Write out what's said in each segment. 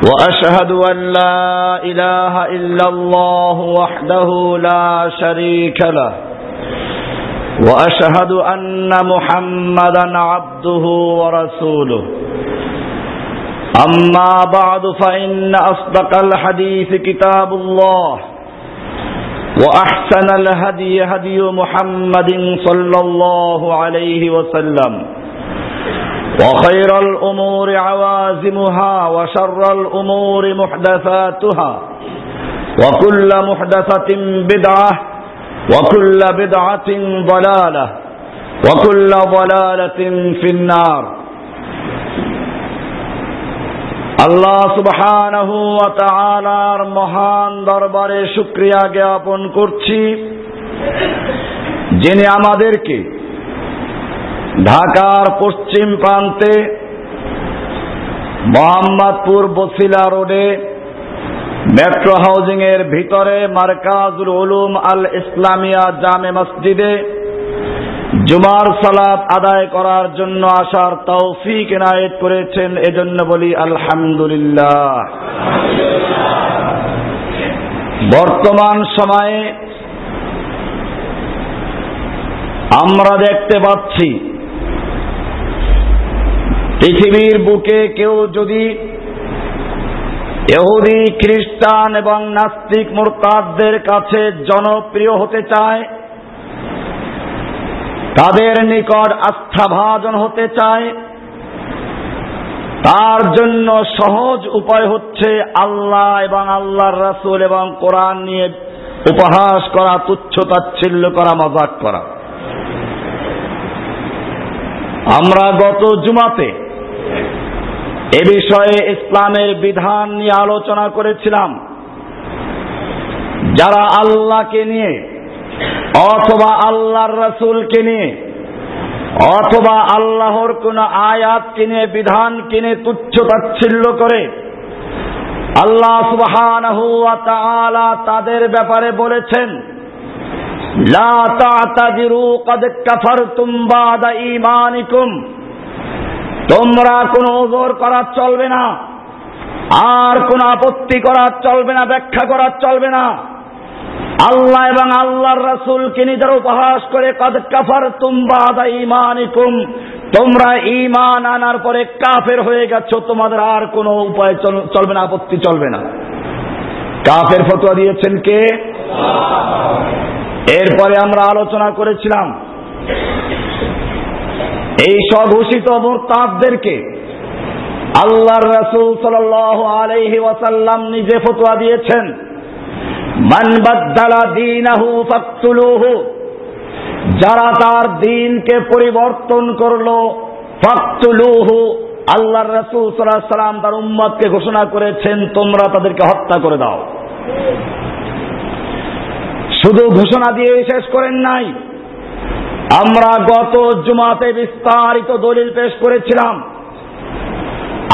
وأشهد أن لا إله إلا الله وحده لا شريك له. وأشهد أن محمدا عبده ورسوله. أما بعد فإن أصدق الحديث كتاب الله. وأحسن الهدي هدي محمد صلى الله عليه وسلم. وخير الأمور عوازمها وشر الأمور محدثاتها وكل محدثة بدعة وكل بدعة ضلالة وكل ضلالة في النار আল্লাহ সুবহানাহু ওয়া তাআলার মহান দরবারে শুকরিয়া জ্ঞাপন করছি যিনি আমাদেরকে ঢাকার পশ্চিম প্রান্তে মোহাম্মদপুর বসিলা রোডে মেট্রো হাউজিং এর ভিতরে মার্কাজুল উলুম আল ইসলামিয়া জামে মসজিদে জুমার সালাত আদায় করার জন্য আসার তৌফিক এনায়েত করেছেন, এজন্য বলি আলহামদুলিল্লাহ। বর্তমান সময়ে আমরা দেখতে পাচ্ছি পৃথিবীর বুকে কেউ যদি এহুদি খ্রিস্টান এবং নাস্তিক মোরতাদদের কাছে জনপ্রিয় হতে চায়, তাদের নিকট আস্থাভাজন হতে চায়, তার জন্য সহজ উপায় হচ্ছে আল্লাহ এবং আল্লাহর রাসুল এবং কোরআন নিয়ে উপহাস করা, তুচ্ছ তাচ্ছিল্য করা, মজাক করা। আমরা গত জুমাতে এ বিষয়ে ইসলামের বিধান নিয়ে আলোচনা করেছিলাম। যারা আল্লাহকে নিয়ে অথবা আল্লাহর রসুলকে নিয়ে অথবা আল্লাহর কোন আয়াত কিনে বিধান কিনে তুচ্ছ তাচ্ছিল্য করে আল্লাহ তাআলা তাদের ব্যাপারে বলেছেন, লা তা'তাদিরু ক্বাদ কাফারতুম বাদা ঈমানিকুম। তোমরা কোনো ওজোর করার চলবে না। আর কোন আপত্তি করার চলবে না, ব্যাখ্যা করার চলবে না। আল্লাহ এবং আল্লাহর রাসূলকে নিজের উপহাস করে, কদ কাফার তুমবাদা ইমানিকুম তোমরা ইমান আনার পরে কাফের হয়ে গেছ, তোমাদের আর কোনো উপায় চলবে না, আপত্তি চলবে না। কাফের ফতোয়া দিয়েছেন কে? এরপরে আমরা আলোচনা করেছিলাম এই স্বঘোষিত মোরতাদদেরকে আল্লাহর রাসূল সাল্লাল্লাহু আলাইহি ওয়াসাল্লাম নিজে ফতোয়া দিয়েছেন, মান বাদ্দালা দীনাহু ফাকতুলুহু যারা তার দিনকে পরিবর্তন করল, ফাকতুলুহু আল্লাহর রাসূল সাল্লাল্লাহু আলাইহি সাল্লাম তার উম্মতকে ঘোষণা করেছেন, তোমরা তাদেরকে হত্যা করে দাও। শুধু ঘোষণা দিয়ে শেষ করেন নাই আমরা গত জুমাতে বিস্তারিত দলিল পেশ করেছিলাম।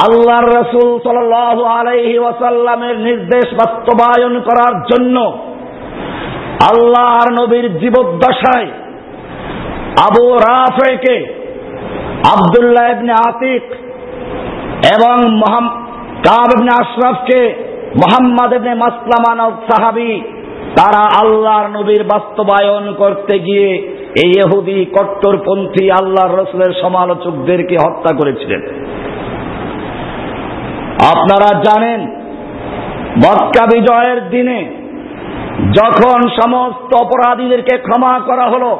আল্লাহর রসুল সাল আলাইহি ওয়াসাল্লামের নির্দেশ বাস্তবায়ন করার জন্য আল্লাহর নবীর জীবদ্দশায় আবু রাফেকে আবদুল্লাহ ইবনে আতিক এবং কাব ইবনে আশরাফকে মোহাম্মদ ইবনে মাসলামান সাহাবি তারা আল্লাহর নবীর বাস্তবায়ন করতে গিয়ে এই এহুদি কট্টরপন্থী আল্লাহর রসুলের সমালোচকদেরকে হত্যা করেছিলেন। আপনারা জানেন, মক্কা বিজয়ের দিনে যখন সমস্ত অপরাধীদেরকে ক্ষমা করা হলো,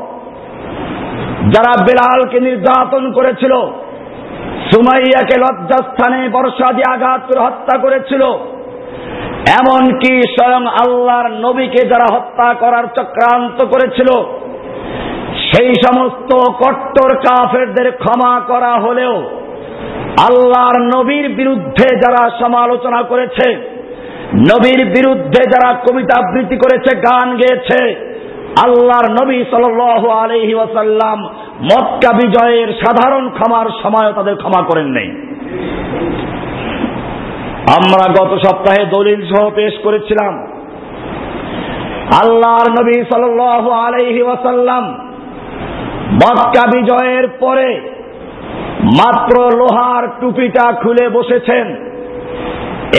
যারা বেলালকে নির্যাতন করেছিল, সুমাইয়াকে লজ্জাস্থানে বর্ষা দিয়ে আঘাত করে হত্যা করেছিল, এমনকি স্বয়ং আল্লাহর নবীকে যারা হত্যা করার চক্রান্ত করেছিল সেই সমস্ত কট্টর কাফেরদের ক্ষমা করা হলেও আল্লাহর নবীর বিরুদ্ধে যারা সমালোচনা করেছে, নবীর বিরুদ্ধে যারা কবিতা আবৃত্তি করেছে, গান গেয়েছে, আল্লাহর নবী সাল আলহি ওয়াসাল্লাম মক্কা বিজয়ের সাধারণ ক্ষমার সময় তাদের ক্ষমা করেন নেই। আমরা গত সপ্তাহে দলিল সহ পেশ করেছিলাম, আল্লাহর নবী সাল আলহি ওয়াসাল্লাম মক্কা বিজয়ের পরে মাত্র লোহার টুপিটা খুলে বসেছেন।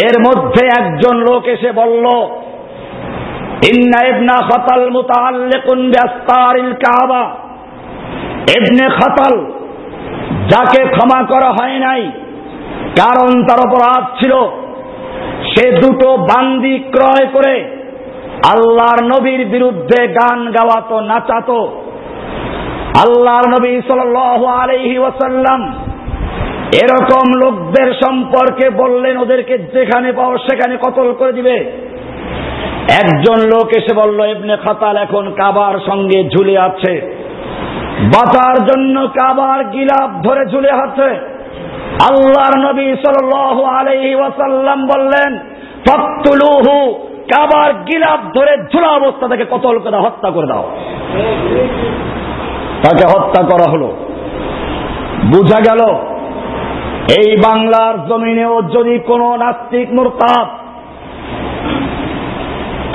এর মধ্যে একজন লোক এসে বলল, ইন্না ইবনা খতাল মুতাআল্লিকুন বিআস্তারিল কাবা। ইবনে খতাল, যাকে ক্ষমা করা হয় নাই, কারণ তার অপরাধ ছিল, সে দুটো বান্দি ক্রয় করে আল্লাহর নবীর বিরুদ্ধে গান গাওয়াতো নাচাতো। আল্লাহর নবী সাল আলহি ওয়াসাল্লাম এরকম লোকদের সম্পর্কে বললেন, ওদেরকে যেখানে পাও সেখানে কতল করে দিবে। একজন লোক এসে বলল এমনি খাতাল এখন কাবার সঙ্গে ঝুলে আছে। বাঁচার জন্য কাবার গিলাপ ধরে ঝুলে আছে। আল্লাহর নবী সাল আলহি ওয়াসাল্লাম বললেন ফতুলুহু কাবার গিলাপ ধরে ঝুলা অবস্থা থেকে কতল করে হত্যা করে দাও। তাকে হত্যা করা হলো। বুঝা গেল, এই বাংলার জমিনেও যদি কোন নাস্তিক মুরতাব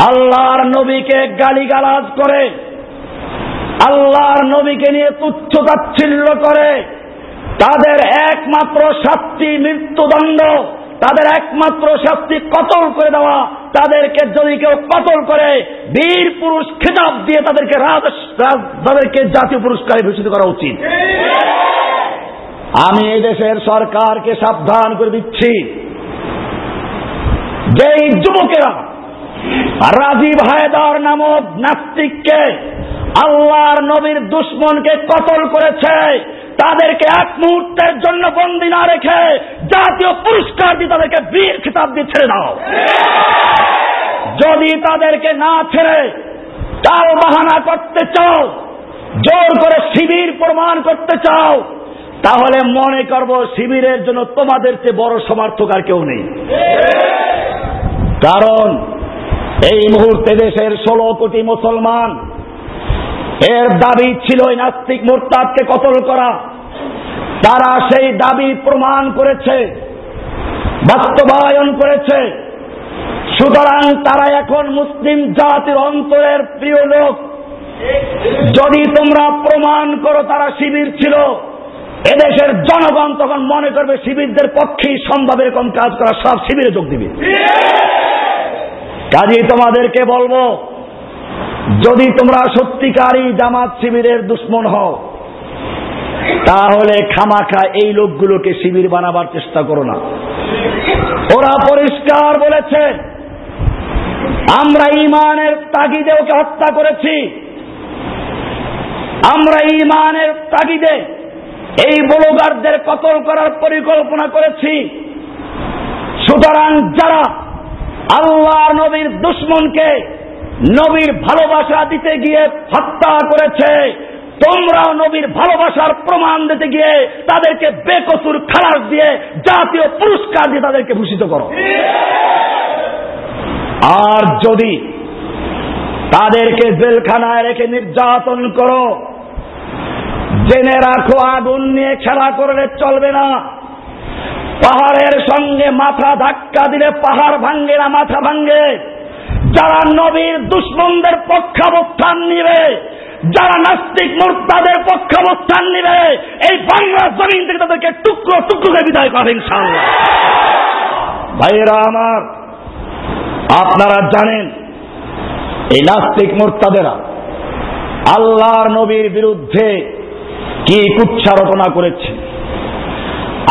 আল্লাহর নবীকে গালিগালাজ করে, আল্লাহর নবীকে নিয়ে তুচ্ছ তাচ্ছিল্য করে, তাদের একমাত্র শাস্তি মৃত্যুদণ্ড তাদের একমাত্র শাস্তি কতল করে দেওয়া, তাদেরকে যদি কেউ কতল করে, বীর পুরুষ খেতাব দিয়ে তাদেরকে তাদেরকে জাতীয় পুরস্কারে ভূষিত করা উচিত। আমি এই দেশের সরকারকে সাবধান করে দিচ্ছি। যেই যুবকেরা রাজীব হায়দার নামক নাস্তিককে আল্লাহর নবীর দুশ্মনকে কতল করেছে তাদেরকে এক মুহূর্তের জন্য বন্দি না রেখে জাতীয় পুরস্কার দিয়ে তাদেরকে বীর খিতাব দিয়ে ছেড়ে দাও। যদি তাদেরকে না ছেড়ে টাল বাহানা করতে চাও, জোর করে শিবির প্রমাণ করতে চাও, তাহলে মনে করব শিবিরের জন্য তোমাদের চেয়ে বড় সমর্থক আর কেউ নেই। কারণ এই মুহূর্তে দেশের ষোলো কোটি মুসলমান এর দাবি ছিল নাস্তিক মোরতাদকে কতল করা। তারা সেই দাবি প্রমাণ করেছে বাস্তবায়ন করেছে। সুতরাং তারা এখন মুসলিম জাতির অন্তরের প্রিয় লোক। যদি তোমরা প্রমাণ করো তারা শিবির ছিল এদেশের জনগণ তখন মনে করবে শিবিরদের পক্ষেই সম্ভব এরকম কাজ করা সব শিবিরে যোগ দিবে। কাজেই তোমাদেরকে বলব যদি তোমরা সত্যিকারই জামাত শিবিরের দুশ্মন হও, তাহলে খামাখা এই লোকগুলোকে শিবির বানাবার চেষ্টা করো না। ওরা পরিষ্কার বলেছে, আমরা ইমানের তাগিদে ওকে হত্যা করেছি। আমরা ইমানের তাগিদে এই বলগারদের কতল করার পরিকল্পনা করেছি। সুতরাং যারা আল্লাহ নবীর দুশ্মনকে নবীর ভালোবাসা দিতে গিয়ে হত্যা করেছে। তোমরাও নবীর ভালোবাসার প্রমাণ দিতে গিয়ে তাদেরকে বেকসুর খালাস দিয়ে, জাতীয় পুরস্কার দিয়ে তাদেরকে ভূষিত করো। আর যদি তাদেরকে জেলখানায় রেখে নির্যাতন করো, জেনে রাখো, আগুন নিয়ে খেলা করলে চলবে না। পাহাড়ের সঙ্গে মাথা ধাক্কা দিলে পাহাড় ভাঙ্গে না, মাথা ভাঙ্গে। যারা নবীর দুশ্মনদের পক্ষাবস্থান নিবে, যারা নাস্তিক মোর্তাদের পক্ষাবস্থান নিবে, এই বাংলা জমিন থেকে তাদেরকে টুকরো টুকরো বিদায় করে ইনশাল্লাহ ভাইয়েরা আমার, আপনারা জানেন, এই নাস্তিক মোর্তাদেরা আল্লাহর নবীর বিরুদ্ধে কি কুচ্ছা রচনা করেছে?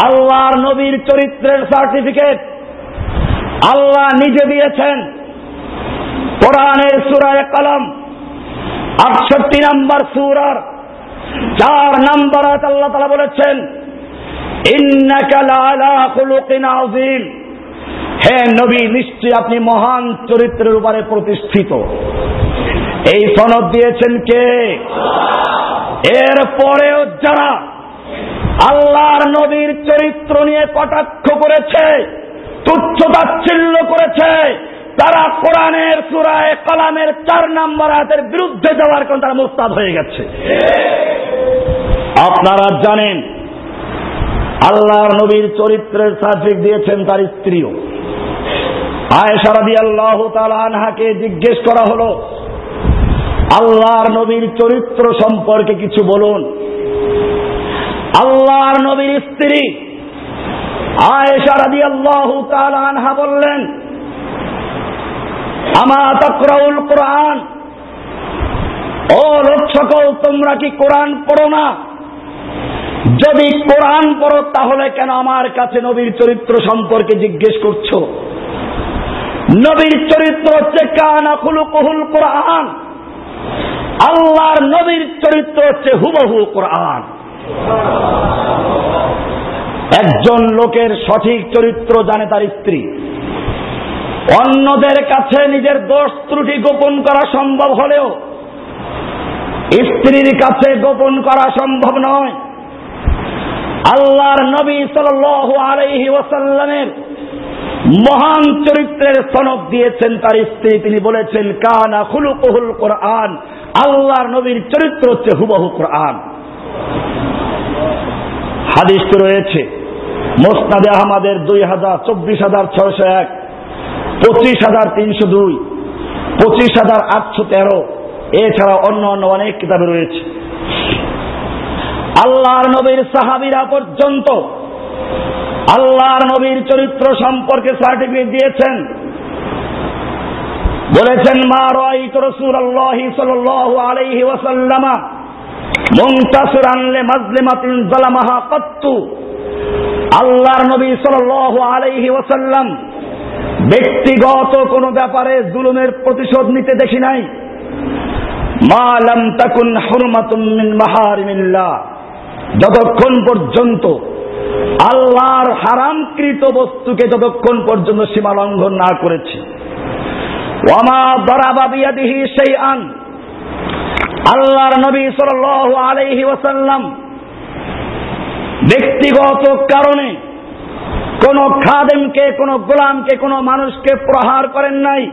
আল্লাহর নবীর চরিত্রের সার্টিফিকেট আল্লাহ নিজে দিয়েছেন। কোরআনের সুরায় কলম, আটষট্টি নাম্বার সুরার চার নাম্বার আল্লাহ তালা বলেছেন হে নবী নিশ্চয় আপনি মহান চরিত্রের উপরে প্রতিষ্ঠিত। এই সনদ দিয়েছেন কে? এর পরেও যারা আল্লাহর নবীর চরিত্র নিয়ে কটাক্ষ করেছে, তুচ্ছ তাচ্ছিল্য করেছে তারা কোরআনের সুরায় কালামের চার নম্বর হাতের বিরুদ্ধে যাওয়ার কারণে তারা মোস্তাদ হয়ে গেছে। আপনারা জানেন, আল্লাহর নবীর চরিত্রের সার্টিফিক দিয়েছেন তার স্ত্রীও। আয়েশারাদি আল্লাহ আনহাকে জিজ্ঞেস করা হলো, আল্লাহর নবীর চরিত্র সম্পর্কে কিছু বলুন। আল্লাহর নবীর স্ত্রী আয়েশারাদি আল্লাহ আনহা বললেন আমা তকরাউল কোরআন। ও লোক সকল তোমরা কি কোরআন পড়ো না? যদি কোরআন পড়ো, তাহলে কেন আমার কাছে নবীর চরিত্র সম্পর্কে জিজ্ঞেস করছ? নবীর চরিত্র হচ্ছে কানা কুহুল কোরআন। আল্লাহর নবীর চরিত্র হচ্ছে হুবহু কোরআন। একজন লোকের সঠিক চরিত্র জানে তার স্ত্রী। অন্যদের কাছে নিজের দোষ ত্রুটি গোপন করা সম্ভব হলেও, স্ত্রীর কাছে গোপন করা সম্ভব নয়। আল্লাহর নবী সাল আলাইহি ওয়াসাল্লামের মহান চরিত্রের সনদ দিয়েছেন তার স্ত্রী। তিনি বলেছেন, কানা খুলুকুহুল কোরআন। আল্লাহর নবীর চরিত্র হচ্ছে হুবহু কোরআন। হাদিস রয়েছে, মোসনাদে আহমাদের দুই হাজার চব্বিশ হাজার ছয়শো এক। পঁচিশ হাজার তিনশো দুই, পঁচিশ হাজার আটশো তেরো এছাড়া অন্য অন্য অনেক কিতাবে রয়েছে। আল্লাহর নবীর সাহাবিরা পর্যন্ত আল্লাহর নবীর চরিত্র সম্পর্কে সার্টিফিকেট দিয়েছেন। বলেছেন, মা রাইত রাসূলুল্লাহি সাল্লাল্লাহু আলাইহি ওয়াসাল্লামা মুনতাসিরান লিমাজলিমাতিন যালামাহা কাত্তু। আল্লাহর নবী সাল্লাল্লাহু আলাইহি ওয়াসাল্লাম ব্যক্তিগত কোনো ব্যাপারে জুলুমের প্রতিশোধ নিতে দেখি নাই। মা লাম তাকুন হুরমাতুন মিন মাহারিমিল্লাহ। যতক্ষণ পর্যন্ত আল্লাহর হারামকৃত বস্তুকে যতক্ষণ পর্যন্ত সীমা লঙ্ঘন না করেছে। ওয়ামা দরাবা সেই আন আল্লাহর নবী সাল্লাল্লাহু আলাইহি ওয়াসাল্লাম ব্যক্তিগত কারণে কোন খাদেমকে, কোন গোলামকে, কোন মানুষকে প্রহার করেন নাই।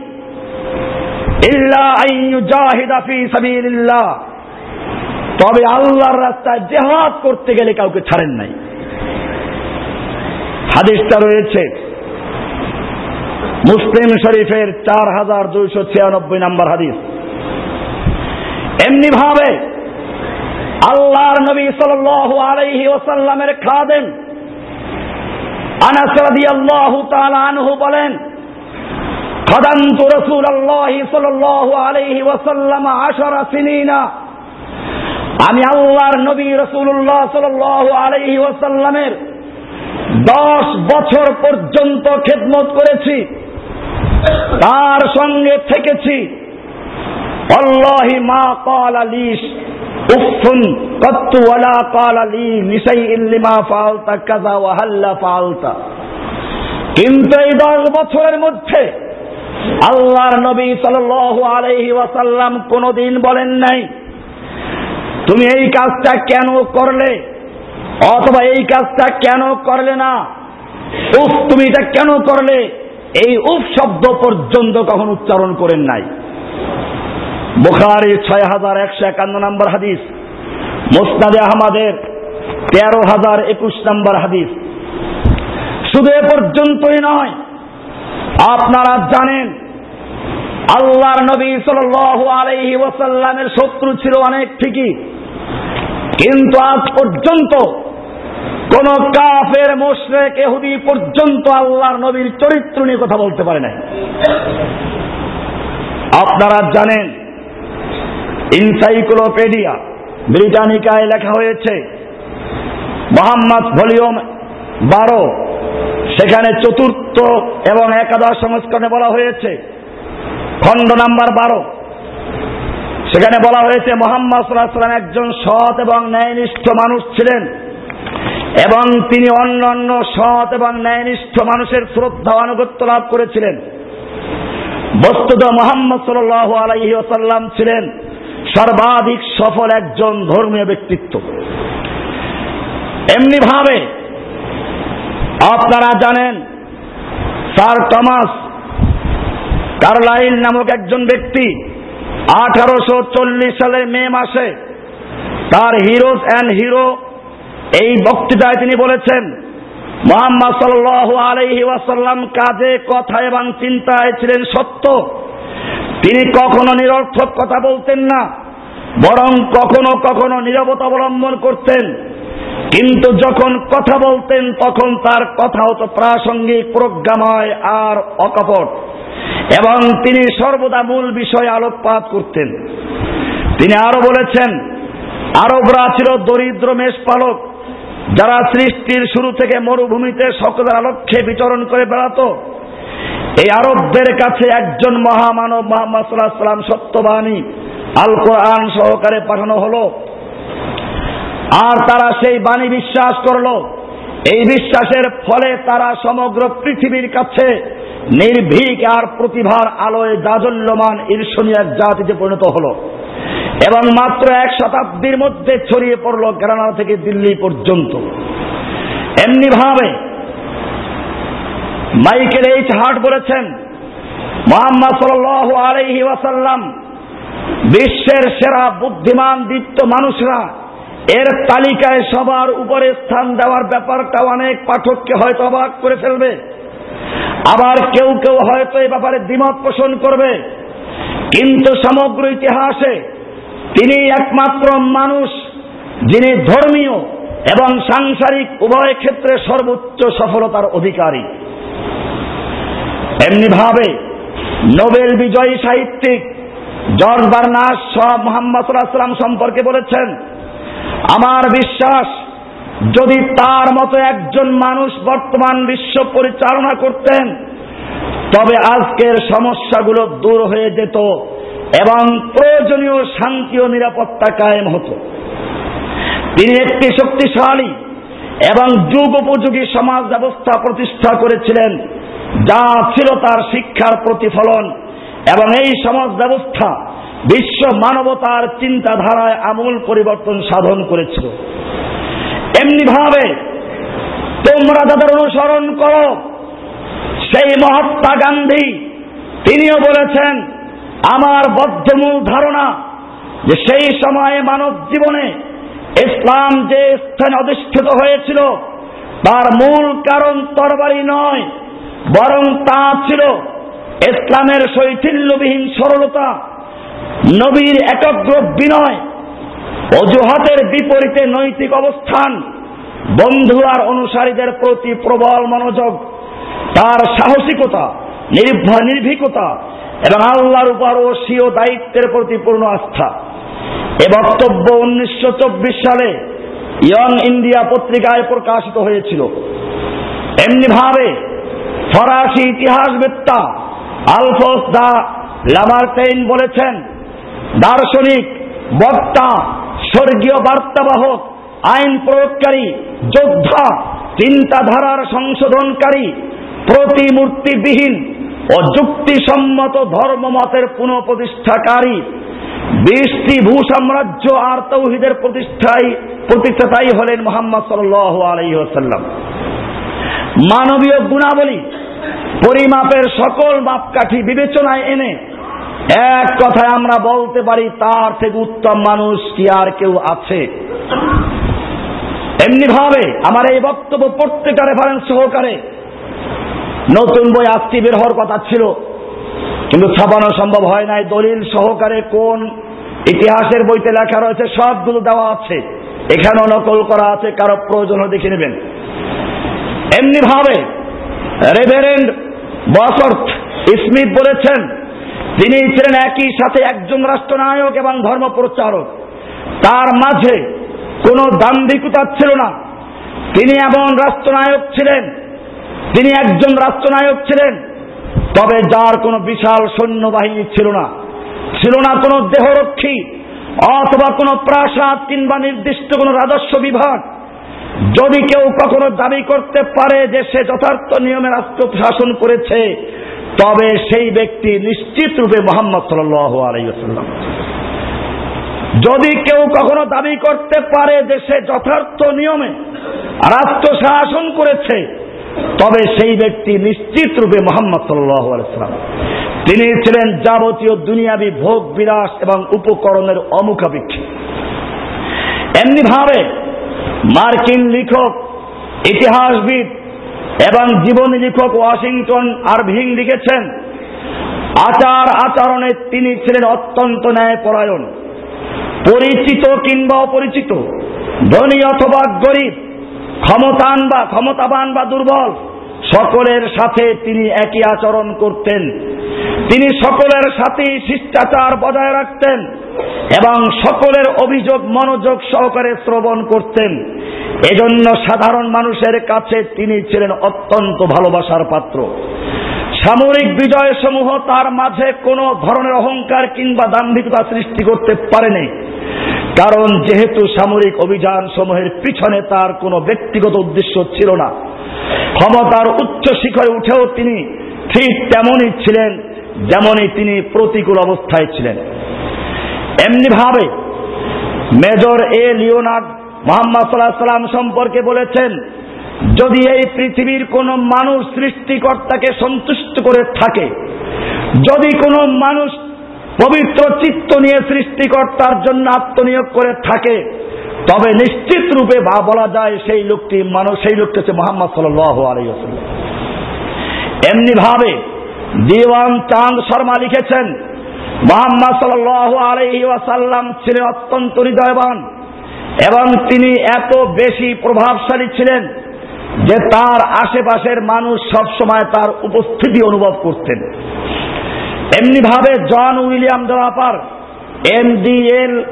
তবে আল্লাহর রাস্তায় জেহাদ করতে গেলে কাউকে ছাড়েন নাই। হাদিসটা রয়েছে, মুসলিম শরীফের চার হাজার দুইশো ছিয়ানব্বই নম্বর হাদিস। এমনি ভাবে আল্লাহর নবী সাল আলাইহি ওসাল্লামের খাদেন আনহু বলেন খদান্ত রাসূলুল্লাহ ওয়াসাল্লাম আমি আল্লাহর নবী রসুল্লাহ সাল্লাল্লাহু আলাইহি ওয়াসাল্লামের দশ বছর পর্যন্ত খেদমত করেছি, তার সঙ্গে থেকেছি। অল্লাহি মা কল আলিস কত্তু ওয়ালা কাল আলি মিসাই ইল্লিমা ফালতা কাজা ওয়াহাল্লা ফালতা কিন্তু এই দশ বছরের মধ্যে আল্লাহর নবী সাল আলহি ওয়াসাল্লাম কোনদিন বলেন নাই, তুমি এই কাজটা কেন করলে? অথবা এই কাজটা কেন করলে না? উফ, তুমি এটা কেন করলে? এই উফ শব্দ পর্যন্ত কখন উচ্চারণ করেন নাই। বুখারি ছয় হাজার একশো একান্ন নম্বর হাদিস মোস্তাদে আহমাদের তেরো হাজার একুশ নম্বর হাদিস। শুধু এ পর্যন্তই নয়, আপনারা জানেন, আল্লাহর নবী সাল আলাইহি ওয়াসাল্লামের শত্রু ছিল অনেক ঠিকই, কিন্তু আজ পর্যন্ত কোন কাফের, মোশরেক এহুদি পর্যন্ত আল্লাহর নবীর চরিত্র নিয়ে কথা বলতে পারে নাই। আপনারা জানেন, ইনসাইক্লোপেডিয়া ব্রিটানিকায় লেখা হয়েছে, মোহাম্মদ ভলিউম বারো, সেখানে চতুর্থ এবং একাদশ সংস্করণে বলা হয়েছে, খণ্ড নাম্বার বারো। সেখানে বলা হয়েছে, মোহাম্মদ সাল্লাম একজন সৎ এবং ন্যায়নিষ্ঠ মানুষ ছিলেন এবং তিনি অন্য অন্য সৎ এবং ন্যায়নিষ্ঠ মানুষের শ্রদ্ধা আনুগত্য লাভ করেছিলেন। বস্তুত মোহাম্মদ সাল আলাইহি ছিলেন সর্বাধিক সফল একজন ধর্মীয় ব্যক্তিত্ব। এমনি ভাবে আপনারা জানেন, স্যার টমাস কার্লাইল নামক একজন ব্যক্তি আঠারোশো চল্লিশ সালের মে মাসে তার হিরোজ অ্যান্ড হিরো এই বক্তৃতায় তিনি বলেছেন, মোহাম্মদ সাল্লাহ আলহি ওয়াসাল্লাম কাজে কথা এবং চিন্তায় ছিলেন সত্য। তিনি কখনো নিরর্থক কথা বলতেন না, বরং কখনো কখনো নিরবতা অবলম্বন করতেন। কিন্তু যখন কথা বলতেন, তখন তার কথা হতো প্রাসঙ্গিক, প্রজ্ঞাময় আর অকপট, এবং তিনি সর্বদা মূল বিষয়ে আলোকপাত করতেন। তিনি আরও বলেছেন, আরবরা ছিল দরিদ্র মেষ পালক যারা সৃষ্টির শুরু থেকে মরুভূমিতে সকলের আলক্ষ্যে বিচরণ করে বেড়াতো। এই আরবদের কাছে একজন মহামানব মোহাম্মদ সাল্লাহ সাল্লাম সত্যবাণী আল কোরআন সহকারে পাঠানো হলো। আর তারা সেই বাণী বিশ্বাস করল। এই বিশ্বাসের ফলে তারা সমগ্র পৃথিবীর কাছে নির্ভীক আর প্রতিভার আলোয় দাজল্যমান ঈর্ষণীয় জাতিতে পরিণত হল। এবং মাত্র এক শতাব্দীর মধ্যে ছড়িয়ে পড়ল গ্রানা থেকে দিল্লি পর্যন্ত। এমনি ভাবে মাইকেল এইচ হার্ট বলেছেন, মোহাম্মদ সাল আলহি ওয়াসাল্লাম বিশ্বের সেরা বুদ্ধিমান দীপ্ত মানুষরা, এর তালিকায় সবার উপরে স্থান দেওয়ার ব্যাপারটা অনেক পাঠককে হয়তো অবাক করে ফেলবে। আবার কেউ কেউ হয়তো এ ব্যাপারে দ্বিমত পোষণ করবে। কিন্তু সমগ্র ইতিহাসে তিনি একমাত্র মানুষ যিনি ধর্মীয় এবং সাংসারিক উভয় ক্ষেত্রে সর্বোচ্চ সফলতার অধিকারী। এমনি ভাবে নোবেল বিজয়ী সাহিত্যিক জর্জ বার্নাস সব মোহাম্মদ সাল্লাম সম্পর্কে বলেছেন, আমার বিশ্বাস, যদি তার মতো একজন মানুষ বর্তমান বিশ্ব পরিচালনা করতেন, তবে আজকের সমস্যাগুলো দূর হয়ে যেত এবং প্রয়োজনীয় শান্তি ও নিরাপত্তা কায়েম হতো। তিনি একটি শক্তিশালী এবং যুগ উপযোগী সমাজ ব্যবস্থা প্রতিষ্ঠা করেছিলেন। যা ছিল তার শিক্ষার প্রতিফলন এবং এই সমাজ ব্যবস্থা বিশ্ব মানবতার চিন্তাধারায় আমূল পরিবর্তন সাধন করেছিল। এমনি ভাবে তোমরা যাদের অনুসরণ করো, সেই মহাত্মা গান্ধী, তিনিও বলেছেন, আমার বদ্ধমূল ধারণা যে সেই সময়ে মানব জীবনে ইসলাম যে স্থানে অধিষ্ঠিত হয়েছিল, তার মূল কারণ তরবারি নয় বরং তা ছিল ইসলামের শৈথিল্যবিহীন সরলতা, নবীর একগ্র বিনয়, অজুহাতের বিপরীতে নৈতিক অবস্থান বন্ধু আর অনুসারীদের প্রতি প্রবল মনোযোগ, তার সাহসিকতা, নির্ভয় নির্ভীকতা এবং আল্লাহর উপর ও স্বীয় দায়িত্বের প্রতি পূর্ণ আস্থা। এ বক্তব্য উনিশশো চব্বিশ সালে ইয়ং ইন্ডিয়া পত্রিকায় প্রকাশিত হয়েছিল। এমনি ভাবে ফরাসি ইতিহাসবেত্তা আলফোস দা লামার্টেইন বলেছেন, দার্শনিক, বক্তা, স্বর্গীয় বার্তাবাহক, আইন প্রয়োগকারী, যোদ্ধা, চিন্তাধারার সংশোধনকারী, প্রতিমূর্তিবিহীন ও যুক্তিসম্মত ধর্মমতের পুনঃপ্রতিষ্ঠাকারী, বিশটি ভূ সাম্রাজ্য আর তৌহিদের প্রতিষ্ঠায় প্রতিষ্ঠাতাই হলেন মোহাম্মদ সাল আলাইসাল্লাম মানবীয় গুণাবলী, পরিমাপের সকল মাপকাঠি বিবেচনায় এনে এক কথায় আমরা বলতে পারি, তার থেকে উত্তম মানুষ কি আর কেউ আছে? এমনি ভাবে আমার এই বক্তব্য প্রত্যেকটা রেফারেন্স সহকারে নতুন বই আজকে বের হওয়ার কথা ছিল, কিন্তু ছাপানো সম্ভব হয় নাই। দলিল সহকারে কোন ইতিহাসের বইতে লেখা রয়েছে, সবগুলো দেওয়া আছে। এখানেও নকল করা আছে, কারও প্রয়োজন দেখে নেবেন। এমনি ভাবে রেভারেন্ড বসর্থ স্মিথ বলেছেন, তিনি ছিলেন একই সাথে একজন রাষ্ট্রনায়ক এবং ধর্ম প্রচারক। তার মাঝে কোনো দাম্ভিকতা ছিল না। তিনি এমন রাষ্ট্রনায়ক ছিলেন, তিনি একজন রাষ্ট্রনায়ক ছিলেন, তবে যার কোনো বিশাল সৈন্যবাহিনী ছিল না। ছিল না কোনো দেহরক্ষী, অথবা কোনো প্রাসাদ কিংবা নির্দিষ্ট কোনো রাজস্ব বিভাগ। যদি কেউ কখনো দাবি করতে পারে যে সে যথার্থ নিয়মে রাষ্ট্র শাসন করেছে, তবে সেই ব্যক্তি নিশ্চিত রূপে মোহাম্মদ সাল্লাম যদি কেউ কখনো দাবি করতে পারে যে সে যথার্থ নিয়মে রাষ্ট্র শাসন করেছে, তবে সেই ব্যক্তি নিশ্চিত রূপে মোহাম্মদ সাল্লাম তিনি ছিলেন যাবতীয় দুনিয়াবি ভোগ, বিলাস এবং উপকরণের অমুখাপেক্ষী। এমনি ভাবে মার্কিন লেখক, ইতিহাসবিদ এবং জীবনী লেখক ওয়াশিংটন আরভিং লিখেছেন, আচার আচরণে তিনি ছিলেন অত্যন্ত ন্যায়পরায়ণ। পরিচিত কিংবা অপরিচিত, ধনী অথবা গরিব, ক্ষমতান বা ক্ষমতাবান বা দুর্বল সকলের সাথে তিনি একই আচরণ করতেন। তিনি সকলের সাথে শিষ্টাচার বজায় রাখতেন এবং সকলের অভিযোগ মনোযোগ সহকারে শ্রবণ করতেন। এজন্য সাধারণ মানুষের কাছে তিনি ছিলেন অত্যন্ত ভালোবাসার পাত্র। সামরিক বিজয় সমূহ তার মাঝে কোনো ধরনের অহংকার কিংবা দাম্ভিকতা সৃষ্টি করতে পারেনি। কারণ যেহেতু সামরিক অভিযান সমূহের পিছনে তার কোনো ব্যক্তিগত উদ্দেশ্য ছিল না ক্ষমতার উচ্চ শিখরে উঠেও তিনি ঠিক তেমনই ছিলেন যেমনই তিনি প্রতিকূল অবস্থায় ছিলেন। এমনি ভাবে মেজর এ লিওনার্ড মোহাম্মদ সাল্লাহ সাল্লাম সম্পর্কে বলেছেন, যদি এই পৃথিবীর কোন মানুষ সৃষ্টিকর্তাকে সন্তুষ্ট করে থাকে, যদি কোনো মানুষ পবিত্র চিত্ত নিয়ে সৃষ্টিকর্তার জন্য আত্মনিয়োগ করে থাকে তবে নিশ্চিত রূপে বা বলা যায় সেই লোকটি মানুষ, সেই লোকটি হচ্ছে মোহাম্মদ সাল্লাম এমনি ভাবে দিওয়ান চাঁদ শর্মা লিখেছেন, মোহাম্মদ সাল আলহি ওয়াসাল্লাম ছিলেন অত্যন্ত হৃদয়বান এবং তিনি এত বেশি প্রভাবশালী ছিলেন যে তার আশেপাশের মানুষ সবসময় তার উপস্থিতি অনুভব করতেন। এমনি ভাবে John William Draper, M D L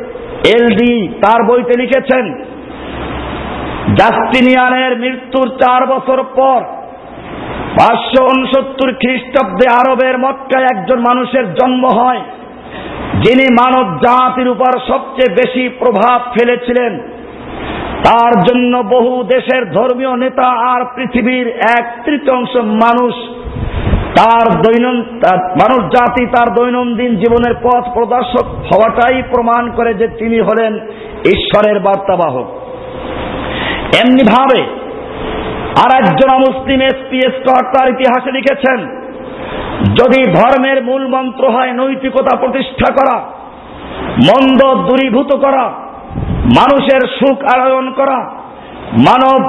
L D তার বইতে লিখেছেন জাস্টিনিয়ানের মৃত্যুর চার বছর পর পাঁচশো উনসত্তর খ্রিস্টাব্দে আরবের মক্কায় একজন মানুষের জন্ম হয়, যিনি মানব জাতির উপর সবচেয়ে বেশি প্রভাব ফেলেছিলেন। তার জন্য বহু দেশের ধর্মীয় নেতা আর পৃথিবীর এক তৃতীয়াংশ মানুষ তার দৈনন্দিন মানুষ, জাতি তার দৈনন্দিন জীবনের পথ প্রদর্শক হওয়াটাই প্রমাণ করে যে তিনি হলেন ঈশ্বরের বার্তাবাহক। এমনি ভাবে আর একজন মুসলিম এসপিএস তার ইতিহাসে লিখেছেন, যদি ধর্মের মূল মন্ত্র হয় নৈতিকতা প্রতিষ্ঠা করা, মন্দ দূরীভূত করা, মানুষের সুখ আয়োজন করা, মানব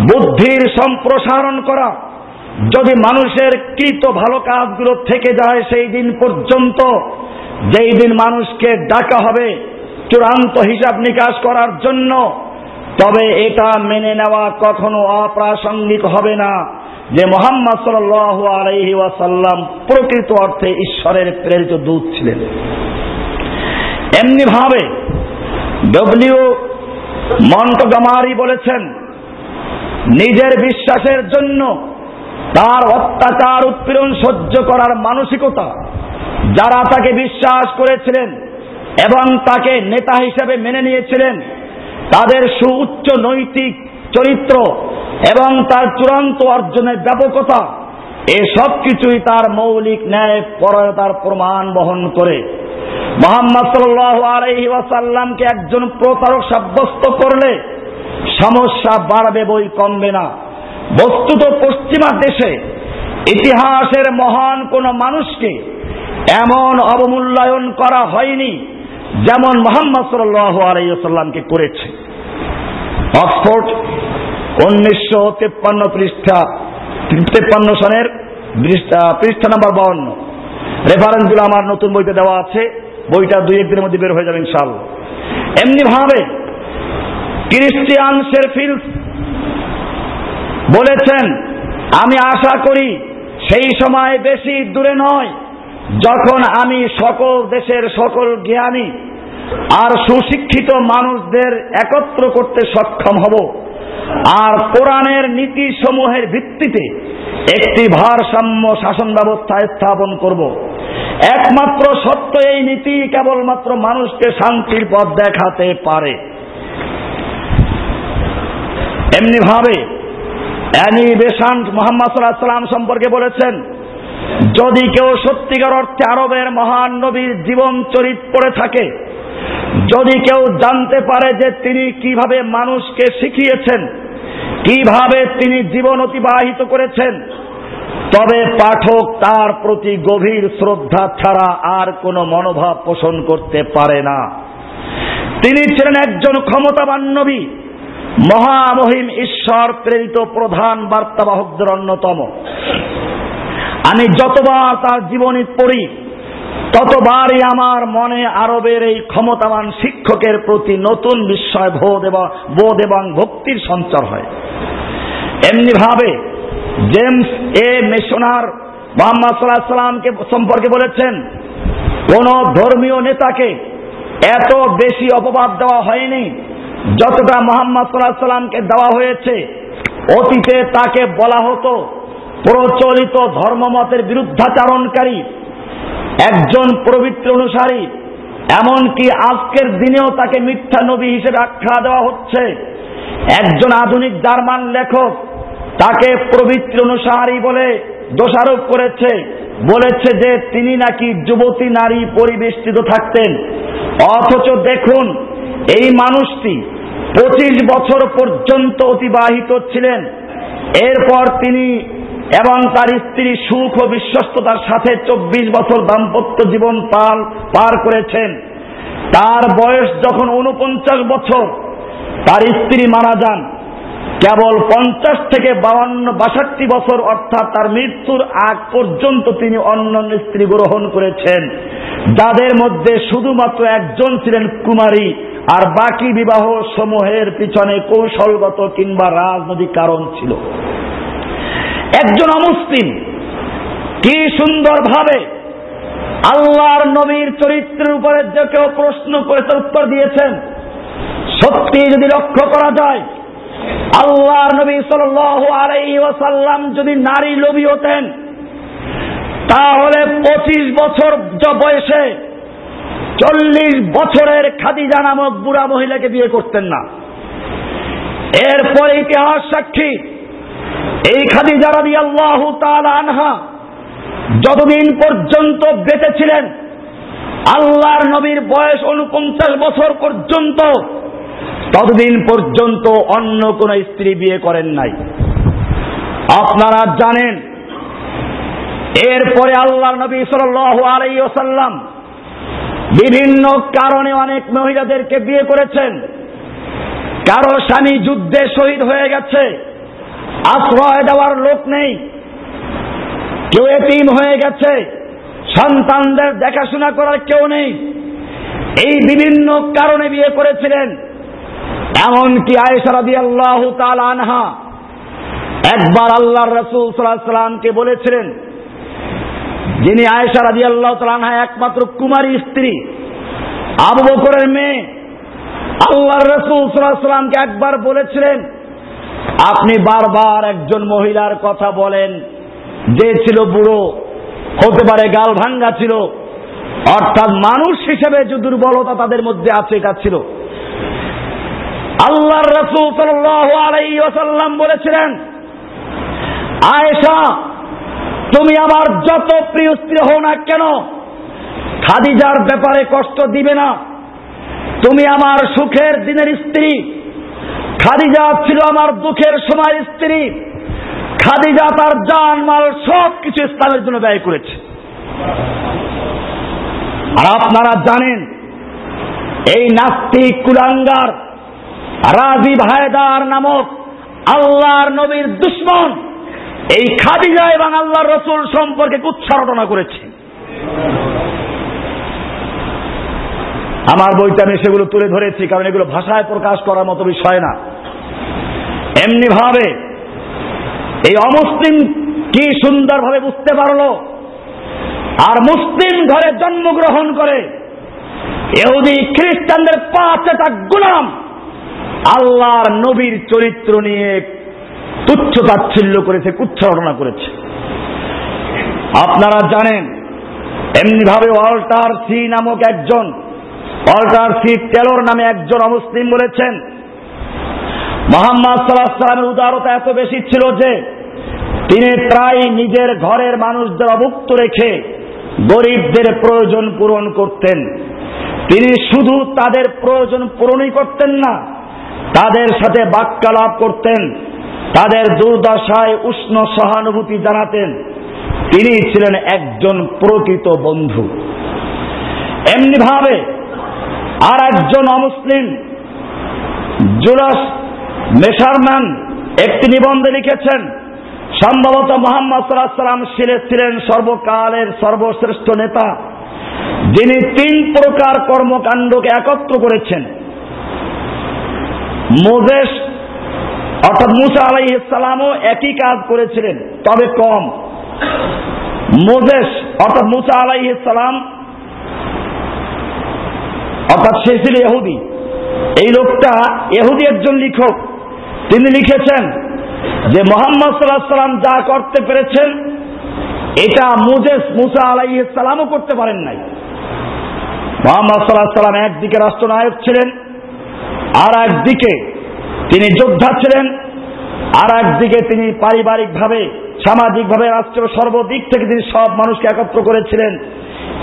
বুদ্ধির সম্প্রসারণ করা যদি মানুষের কৃত ভালো কাজগুলো থেকে যায় সেই দিন পর্যন্ত, যেই দিন মানুষকে ডাকা হবে চূড়ান্ত হিসাব নিকাশ করার জন্য, তবে এটা মেনে নেওয়া কখনো অপ্রাসঙ্গিক হবে না যে মোহাম্মদ সাল আলহি ওয়াসাল্লাম প্রকৃত অর্থে ঈশ্বরের প্রেরিত দূত ছিলেন। এমনি ভাবে ডব্লিউ মন্টগামারি বলেছেন, নিজের বিশ্বাসের জন্য তার অত্যাচার উৎপীড়ন সহ্য করার মানসিকতা যারা তাকে বিশ্বাস করেছিলেন এবং তাকে নেতা হিসেবে মেনে নিয়েছিলেন, তাদের সুউচ্চ নৈতিক চরিত্র এবং তার চূড়ান্ত অর্জনের ব্যাপকতা এসব কিছুই তার মৌলিক ন্যায় পরায়তার প্রমাণ বহন করে। মোহাম্মদ সাল্লাহ আলহি ওয়াসাল্লামকে একজন প্রতারক সাব্যস্ত করলে সমস্যা বাড়বে বই কমবে না। বস্তুত পশ্চিমা দেশে ইতিহাসের মহান কোন মানুষকে এমন অবমূল্যায়ন করা হয়নি যেমন মোহাম্মদ সাল্লাহ আলাইসাল্লামকে করেছে। অক্সফোর্ড উনিশশো তেপ্পান্ন পৃষ্ঠা, তেপ্পান্ন সনের পৃষ্ঠা নাম্বার বাউন্ন। রেফারেন্সগুলো আমার নতুন বইতে দেওয়া আছে, বইটা দুই একদিনের মধ্যে বের হয়ে যাবে ইনশাল এমনি ভাবে ক্রিস্টিয়ান শেরফিল্ড বলেছেন, আমি আশা করি সেই সময় বেশি দূরে নয়, যখন আমি সকল দেশের সকল জ্ঞানী আর সুশিক্ষিত মানুষদের একত্র করতে সক্ষম হব। আর কোরআনের নীতি সমূহের ভিত্তিতে একটি ভারসাম্য শাসন ব্যবস্থা স্থাপন করব। একমাত্র সত্য এই নীতি কেবলমাত্র মানুষকে শান্তির পথ দেখাতে পারে। এমনি ভাবে অ্যানি বেসান্ট মোহাম্মদ সাল্লাহ সাল্লাম সম্পর্কে বলেছেন, যদি কেউ সত্যিকার অর্থে আরবের মহান নবীর জীবন চরিত পড়ে থাকে, যদি কেউ জানতে পারে যে তিনি কীভাবে মানুষকে শিখিয়েছেন, কীভাবে তিনি জীবন অতিবাহিত করেছেন, তবে পাঠক তার প্রতি গভীর শ্রদ্ধা ছাড়া আর কোনো মনোভাব পোষণ করতে পারে না। তিনি ছিলেন একজন ক্ষমতাবান নবী। মহামহিম ঈশ্বর প্রেরিত প্রধান বার্তাবাহকদের অন্যতম। আমি যতবার তার জীবনী পড়ি, ততবারই আমার মনে আরবের এই ক্ষমতাবান শিক্ষকের প্রতি নতুন বিস্ময় বোধ এবং বোধ এবং ভক্তির সঞ্চার হয়। এমনি ভাবে জেমস এ মেশনার মোহাম্মদ সাল্লাহ সাল্লামকে সম্পর্কে বলেছেন, কোন ধর্মীয় নেতাকে এত বেশি অপবাদ দেওয়া হয়নি যতটা মোহাম্মদ সাল্লাহ সাল্লামকে দেওয়া হয়েছে, অতীতে তাকে বলা হতো প্রচলিত ধর্মমতের বিরুদ্ধাচারণকারী, একজন পবিত্র অনুসারী, এমনকি আজকের দিনেও তাকে মিথ্যা নবী হিসেবে আখ্যা দেওয়া হচ্ছে। একজন আধুনিক জার্মান লেখক তাকে পবিত্র অনুসারী বলে দোষারোপ করেছে। বলেছে যে তিনি নাকি যুবতী নারী পরিবেষ্টিত থাকতেন। অথচ দেখুন, এই মানুষটি পঁচিশ বছর পর্যন্ত অতিবাহিত ছিলেন। এরপর তিনি এবং তার স্ত্রী সুখ ও বিশ্বস্ততার সাথে চব্বিশ বছর দাম্পত্য জীবন পাল, পার করেছেন। তার বয়স যখন উনপঞ্চাশ বছর, তার স্ত্রী মারা যান। কেবল পঞ্চাশ থেকে বাউন্ন, বাষট্টি বছর অর্থাৎ তার মৃত্যুর আগ পর্যন্ত তিনি অন্য স্ত্রী গ্রহণ করেছেন। যাদের মধ্যে শুধুমাত্র একজন ছিলেন কুমারী, আর বাকি বিবাহ সমূহের পিছনে কৌশলগত কিংবা রাজনৈতিক কারণ ছিল। একজন অমুসলিম, কি সুন্দরভাবে আল্লাহর নবীর চরিত্রের উপরে যে কেউ প্রশ্ন করে তার উত্তর দিয়েছেন, সত্যি যদি লক্ষ্য করা যায় আল্লাহর নবী সাল আলাই ওয়াসাল্লাম যদি নারী লোভী হতেন, তাহলে পঁচিশ বছর বয়সে চল্লিশ বছরের খাদিজা নামক বুড়া মহিলাকে বিয়ে করতেন না। এরপর ইতিহাস সাক্ষী, এই খাদিজা রাদি আল্লাহ আনহা যতদিন পর্যন্ত বেঁচে ছিলেন, আল্লাহর নবীর বয়স উনপঞ্চাশ বছর পর্যন্ত ততদিন পর্যন্ত অন্য কোন স্ত্রী বিয়ে করেন নাই। আপনারা জানেন, এরপরে আল্লাহ নবী সাল আলাই ওসাল্লাম বিভিন্ন কারণে অনেক মহিলাদেরকে বিয়ে করেছেন। কারও স্বামী যুদ্ধে শহীদ হয়ে গেছে, আশ্রয় দেওয়ার লোক নেই, কেউ এতিম হয়ে গেছে, সন্তানদের দেখাশোনা করার কেউ নেই। এই বিভিন্ন কারণে বিয়ে করেছিলেন। এমনকি আনহা একবার আল্লাহ রসুল সাল্লামকে বলেছিলেন, যিনি আয়েশা রাজি আল্লাহ তালানহা একমাত্র কুমারী স্ত্রী, আবু বকরের মেয়ে আল্লাহ রসুল সাল্লামকে একবার বলেছিলেন, আপনি বারবার একজন মহিলার কথা বলেন, যে ছিল বুড়ো, হতে পারে গাল ভাঙ্গা ছিল, অর্থাৎ মানুষ হিসেবে যে দুর্বলতা তাদের মধ্যে আছে, এটা ছিল। আল্লাহর রসুল সাল্লাম বলেছিলেন, আয়েশা, তুমি আমার যত প্রিয় স্ত্রী হও না কেন, খাদিজার ব্যাপারে কষ্ট দিবে না। তুমি আমার সুখের দিনের স্ত্রী, খাদিজা ছিল আমার দুঃখের সময় স্ত্রী, খাদিজা তার জান, মাল সব কিছু ইসলামের জন্য ব্যয় করেছে। আর আপনারা জানেন, এই নাস্তিক কুলাঙ্গার রাজি ভাইদার নামক আল্লাহর নবীর দুশ্মন এই খাদিজা এবং আল্লাহর রসুল সম্পর্কে উচ্চারণা করেছে। আমার বইটা আমি সেগুলো তুলে ধরেছি, কারণ এগুলো ভাষায় প্রকাশ করার মতো বিষয় না। এমনি ভাবে এই অমুসলিম কি সুন্দরভাবে বুঝতে পারল? আর মুসলিম ঘরে জন্মগ্রহণ করে এহুদি খ্রিস্টানদের পাঁচটা গুলাম আল্লাহর নবীর চরিত্র নিয়ে তুচ্ছ তাচ্ছিল্য করেছে কুচ্ছরণা করেছে। আপনারা জানেন এমনি ভাবে অল্টার সি নামক একজন অল্টার সি টেলর নামে একজন অমুসলিম বলেছেন, মোহাম্মদ সাল্লাহ সাল্লামের উদারতা এত বেশি ছিল যে, তিনি প্রায় নিজের ঘরের মানুষদের অভুক্ত রেখে গরিবদের প্রয়োজন পূরণ করতেন। তিনি শুধু তাদের প্রয়োজন পূরণই করতেন না তাদের সাথে বাক্যালাপ করতেন, তাদের দুর্দশায় উষ্ণ সহানুভূতি জানাতেন। তিনি ছিলেন একজন প্রকৃত বন্ধু। এমনি ভাবে আর একজন অমুসলিম, জুলাস মেশারম্যান একটি নিবন্ধে লিখেছেন, সম্ভবত মোহাম্মদ সাল্লাম ছিলেন সর্বকালের সর্বশ্রেষ্ঠ নেতা, যিনি তিন প্রকার কর্মকাণ্ডকে একত্র করেছেন। মোজেস, অর্থাৎ মুসা আলাই ইসলামও একই কাজ করেছিলেন, তবে কম। মোজেস, অর্থাৎ মুসা আলাই ইসলাম অর্থাৎ সে ছিল এহুদি এই লোকটা এহুদি একজন লেখক। তিনি লিখেছেন যে মোহাম্মদ সাল্লাহ সাল্লাম যা করতে পেরেছেন, এটা মুজেস মুসা আলাই ইসলামও করতে পারেন নাই। মোহাম্মদ সাল্লাহ সাল্লাম একদিকে রাষ্ট্রনায়ক ছিলেন আর একদিকে তিনি যোদ্ধা ছিলেন, আর একদিকে তিনি পারিবারিকভাবে, সামাজিকভাবে রাষ্ট্র সর্বদিক থেকে তিনি সব মানুষকে একত্র করেছিলেন।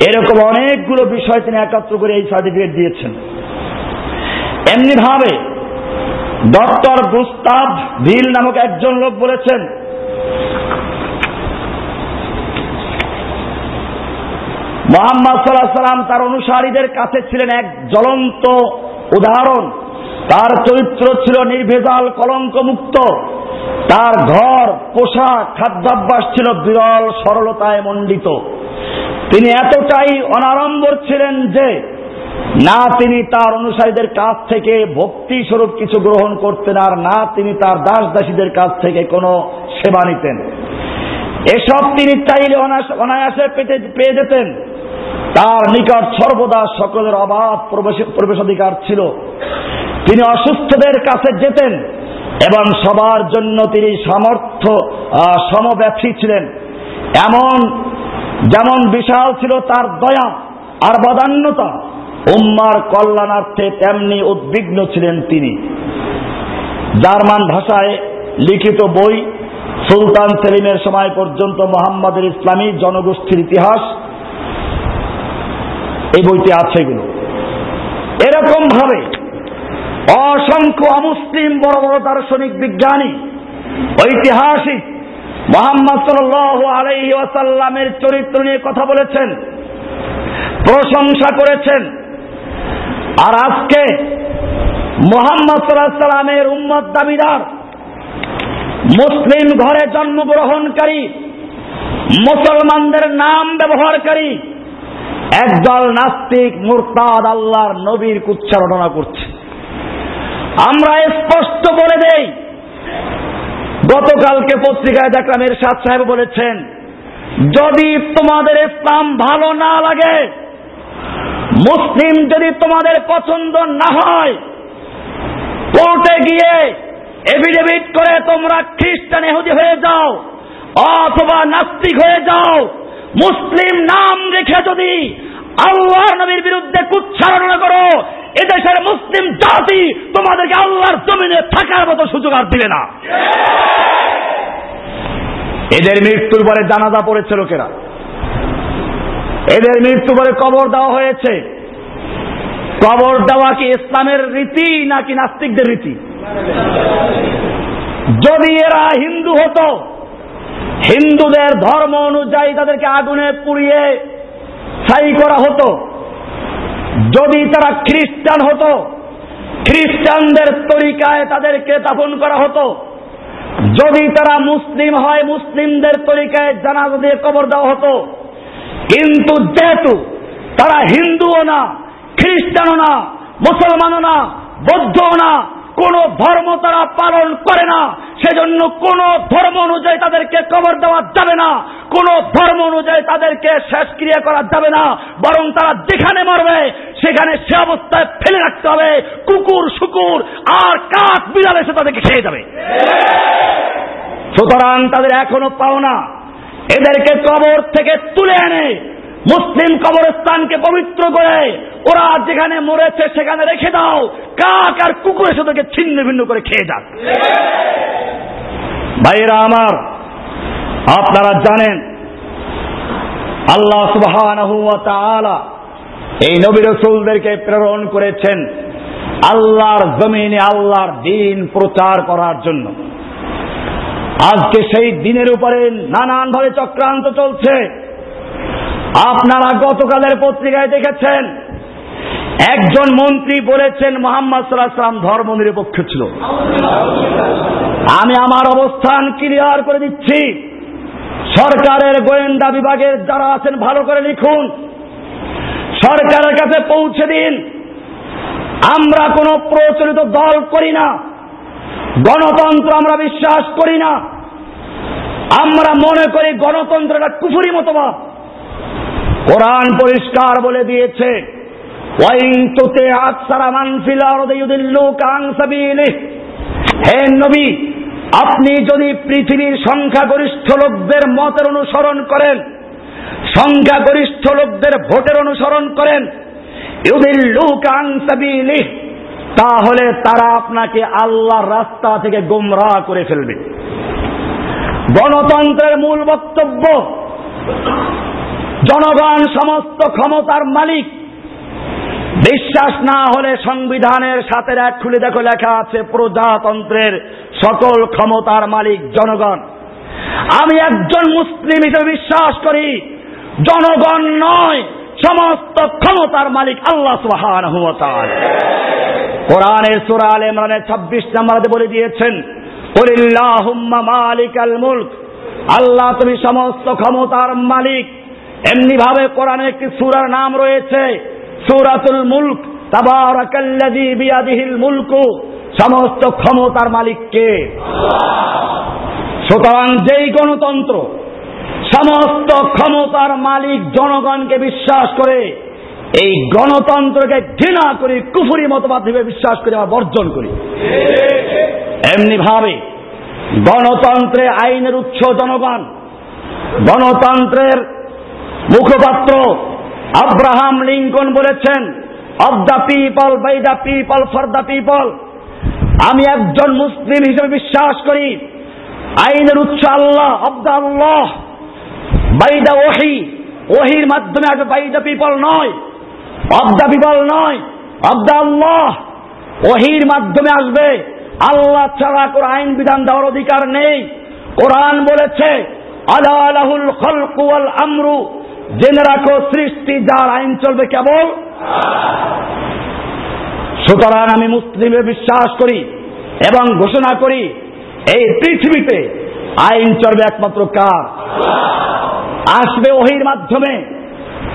এরকম অনেকগুলো বিষয় তিনি একত্র করে এই সার্টিফিকেট দিয়েছেন। এমনি ভাবে ডক্টর গুস্তাব ভিল নামক একজন লোক বলেছেন, মোহাম্মদ সাল্লাহ সাল্লাম তার অনুসারীদের কাছে ছিলেন এক জ্বলন্ত উদাহরণ, তার চরিত্র ছিল নির্ভেজাল কলঙ্ক মুক্ত তার ঘর, পোশাক, খাদ্যাভ্যাস ছিল বিরল, সরলতায় মণ্ডিত। তিনি এতটাই অনারম্বর ছিলেন যে, না তিনি তার অনুসারীদের কাছ থেকে ভক্তি স্বরূপ কিছু গ্রহণ করতেন আর না তিনি তার দাস দাসীদের কাছ থেকে কোনো সেবা নিতেন। এসব তিনি চাইলে অনায়াসে পেতে পেয়ে যেতেন। তার নিকট সর্বদা সকলের অবাধ প্রবেশাধিকার ছিল। তিনি অসুস্থদের কাছে যেতেন এবং সবার জন্য তিনি সামর্থ্য সমব্যাপী ছিলেন। এমন, যেমন বিশাল ছিল তার দয়া আর বদান্যতা, উম্মার কল্যাণার্থে তেমনি উদ্বিগ্ন ছিলেন তিনি। জার্মান ভাষায় লিখিত বই, সুলতান সেলিমের সময় পর্যন্ত মোহাম্মদের ইসলামী জনগোষ্ঠীর ইতিহাস এই বইতে আছে এগুলো। এরকম ভাবে অসংখ্য অমুসলিম বড় বড় দার্শনিক বিজ্ঞানী, ঐতিহাসিক মোহাম্মদ সাল আলহি ওয়াসাল্লামের চরিত্র নিয়ে কথা বলেছেন, প্রশংসা করেছেন। আর আজকে মোহাম্মদ সাল্লামের উম্মত দাবিদার, মুসলিম ঘরে জন্মগ্রহণকারী, মুসলমানদের নাম ব্যবহারকারী একদল নাস্তিক মুরতাদ আল্লাহর নবীর কুচ্চারণা করছে। আমরা স্পষ্ট বলে দেই, গতকালকে পত্রিকায় দেখলাম এর সাদ সাহেব বলেছেন, যদি তোমাদের ইসলাম ভালো না লাগে, মুসলিম যদি তোমাদের পছন্দ না হয়, কোর্টে গিয়ে এভিডেভিট করে তোমরা খ্রিস্টান এহুদি হয়ে যাও অথবা নাস্তিক হয়ে যাও মুসলিম নাম রেখে যদি আল্লাহ নবীর বিরুদ্ধে কুচ্ছারণা করো, এদেশের মুসলিম জাতি তোমাদেরকে আল্লাহর জমিনে থাকার মতো সুযোগ আর দিবে না। এদের মৃত্যুর পরে জানাজা পড়েছে লোকেরা। এদের মৃত্যু পরে কবর দেওয়া হয়েছে। কবর দেওয়া কি ইসলামের রীতি নাকি নাস্তিকদের রীতি? যদি এরা হিন্দু হতো হিন্দুদের ধর্ম অনুযায়ী তাদেরকে আগুনে পুড়িয়ে ছাই করা হতো। যদি তারা খ্রিস্টান হতো, খ্রিস্টানদের তরিকায় তাদেরকে দাফন করা হতো। যদি তারা মুসলিম হয়, মুসলিমদের তরিকায় জানাজা দিয়ে কবর দেওয়া হতো। কিন্তু যেহেতু তারা হিন্দুও না, খ্রিস্টানও না, মুসলমানও না, বৌদ্ধও না কোন ধর্ম তারা পালন করে না। সেজন্য কোন ধর্ম অনুযায়ী তাদেরকে কবর দেওয়া যাবে না। কোন ধর্ম অনুযায়ী তাদেরকে শেষ ক্রিয়া করা যাবে না। বরং তারা যেখানে মরবে, সেখানে সে অবস্থায় ফেলে রাখতে হবে। কুকুর, শুকুর আর কাক বিড়াল এসে তাদেরকে খেয়ে যাবে। সুতরাং তাদের এখনও পাওনা। এদেরকে কবর থেকে তুলে এনে মুসলিম কবরস্থানকে পবিত্র করে ওরা যেখানে মরেছে সেখানে রেখে দাও। কাক আর কুকুর এসে তোকে ছিন্ন ভিন্ন করে খেয়ে যাক। ভাইয়েরা আমার, আপনারা জানেন, আল্লাহ সুবাহ এই নবী রসুলদেরকে প্রেরণ করেছেন আল্লাহর জমিনে আল্লাহর দিন প্রচার করার জন্য। আজকে সেই দিনের উপরে নানানভাবে চক্রান্ত চলছে। আপনারা গতকালের পত্রিকায় দেখেছেন একজন মন্ত্রী বলেছেন মোহাম্মদ সাল্লাহাম ধর্ম নিরপেক্ষ ছিল। আমি আমার অবস্থান ক্লিয়ার করে দিচ্ছি। সরকারের গোয়েন্দা বিভাগের যারা আছেন, ভালো করে লিখুন। সরকারের কাছে পৌঁছে দিন। আমরা কোনো প্রচলিত দল করি না। গণতন্ত্র আমরা বিশ্বাস করি না। আমরা মনে করি গণতন্ত্র একটা কুফুরি মতবাদ। কোরআন পরিষ্কার বলে দিয়েছে। হে নবী, আপনি যদি পৃথিবীর সংখ্যাগরিষ্ঠ লোকদের মতের অনুসরণ করেন, সংখ্যাগরিষ্ঠ লোকদের ভোটের অনুসরণ করেন তাহলে তারা আপনাকে আল্লাহর রাস্তা থেকে গোমরা করে ফেলবে। গণতন্ত্রের মূল বক্তব্য, জনগণ সমস্ত ক্ষমতার মালিক বিশ্বাস না হলে সংবিধানের সাথে এক খুলে দেখো লেখা আছে, প্রজাতন্ত্রের সকল ক্ষমতার মালিক জনগণ। আমি একজন মুসলিম হিসেবে বিশ্বাস করি, জনগণ নয়, সমস্ত ক্ষমতার মালিক আল্লাহ সুহান কোরআনের সুরা আল ইমরানের ছাব্বিশ নাম্বারে বলে দিয়েছেন মালিক আল মুল্ক। আল্লাহ তুমি সমস্ত ক্ষমতার মালিক। এমনি ভাবে কোরআনে একটি সুরার নাম রয়েছে সুরাতুল মুল্ক মুলকু, সমস্ত ক্ষমতার মালিককে। সুতরাং যেই গণতন্ত্র, সমস্ত ক্ষমতার মালিক জনগণকে বিশ্বাস করে, এই গণতন্ত্রকে ঘৃণা করি, কুফুরি মতবাদ হিসেবে বিশ্বাস করি আমরা বর্জন করি। এমনি ভাবে গণতন্ত্রে আইনের উৎস জনগণ, গণতন্ত্রের মুখপাত্র আব্রাহাম লিঙ্কন বলেছেন of the people by the people for the people আমি একজন মুসলিম হিসেবে বিশ্বাস করি, আইনের উৎস Allah of the Allah. By the ওহি, ওহির মাধ্যমে আসবে বাই দ্য পিপল নয়। অব দ্য পিপল নয় অব দ্য আল্লাহ। ওহির মাধ্যমে আসবে। আল্লাহ ছাড়া করে আইন বিধান দেওয়ার অধিকার নেই। কোরআন বলেছে আল্লাহ আলাহুল খলকুয়াল আমরু। জেনে রাখো, সৃষ্টি যার আইন চলবে কেবল। সুতরাং আমি মুসলিমে বিশ্বাস করি এবং ঘোষণা করি, এই পৃথিবীতে আইন চলবে একমাত্র কার? আসবে ওহির মাধ্যমে,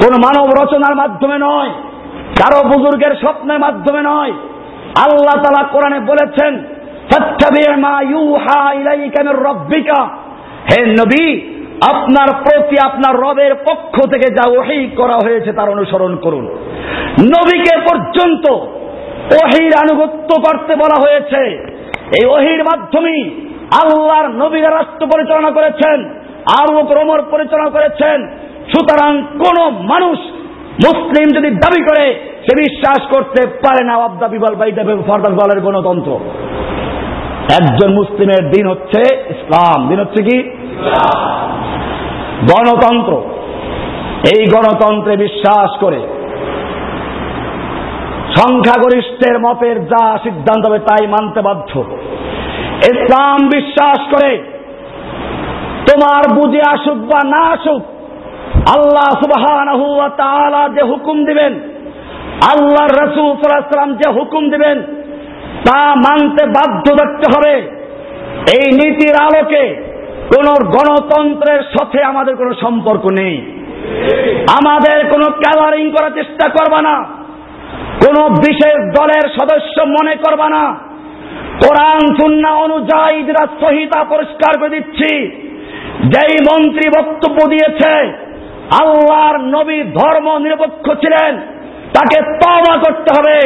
কোন মানব রচনার মাধ্যমে নয়, কারও বুজুর্গের স্বপ্নের মাধ্যমে নয়। আল্লাহ তালা কোরআনে বলেছেন হে নবী আপনার প্রতি আপনার রবের পক্ষ থেকে যা ওহি করা হয়েছে তার অনুসরণ করুন। নবীকে পর্যন্ত ওহির আনুগত্য করতে বলা হয়েছে। এই ওহির মাধ্যমেই আল্লাহর নবীরা রাষ্ট্র পরিচালনা করেছেন, আরও ক্রমর পরিচালনা করেছেন। সুতরাং কোন মানুষ মুসলিম যদি দাবি করে, সে বিশ্বাস করতে পারে না। আবদা বিবল বাইদা ফরদাল বলের গণতন্ত্র। একজন মুসলিমের দিন হচ্ছে ইসলাম। দিন হচ্ছে কি? গণতন্ত্র। এই গণতন্ত্রে বিশ্বাস করে সংখ্যাগরিষ্ঠের মতের যা সিদ্ধান্ত হবে তাই মানতে বাধ্য। ইসলাম বিশ্বাস করে তোমার বুঝে আসুক বা না আসুক, আল্লাহ সুবাহ যে হুকুম দিবেন আল্লাহ রসুল যে হুকুম দিবেন, তা মানতে বাধ্য থাকতে হবে। এই নীতির আলোকে কোন গণতন্ত্রের সাথে আমাদের কোনো সম্পর্ক নেই। আমাদের কোনো ক্যালারিং করার চেষ্টা করবা না। কোন বিশেষ দলের সদস্য মনে করবা না। কোরআন সুন্না অনুযায়ী সহিতা পরিষ্কার করে দিচ্ছি, যেই মন্ত্রী বক্তব্য দিয়েছে, আল্লাহর নবী ধর্ম নিরপেক্ষ ছিলেন, তাকে তবা করতে হবে।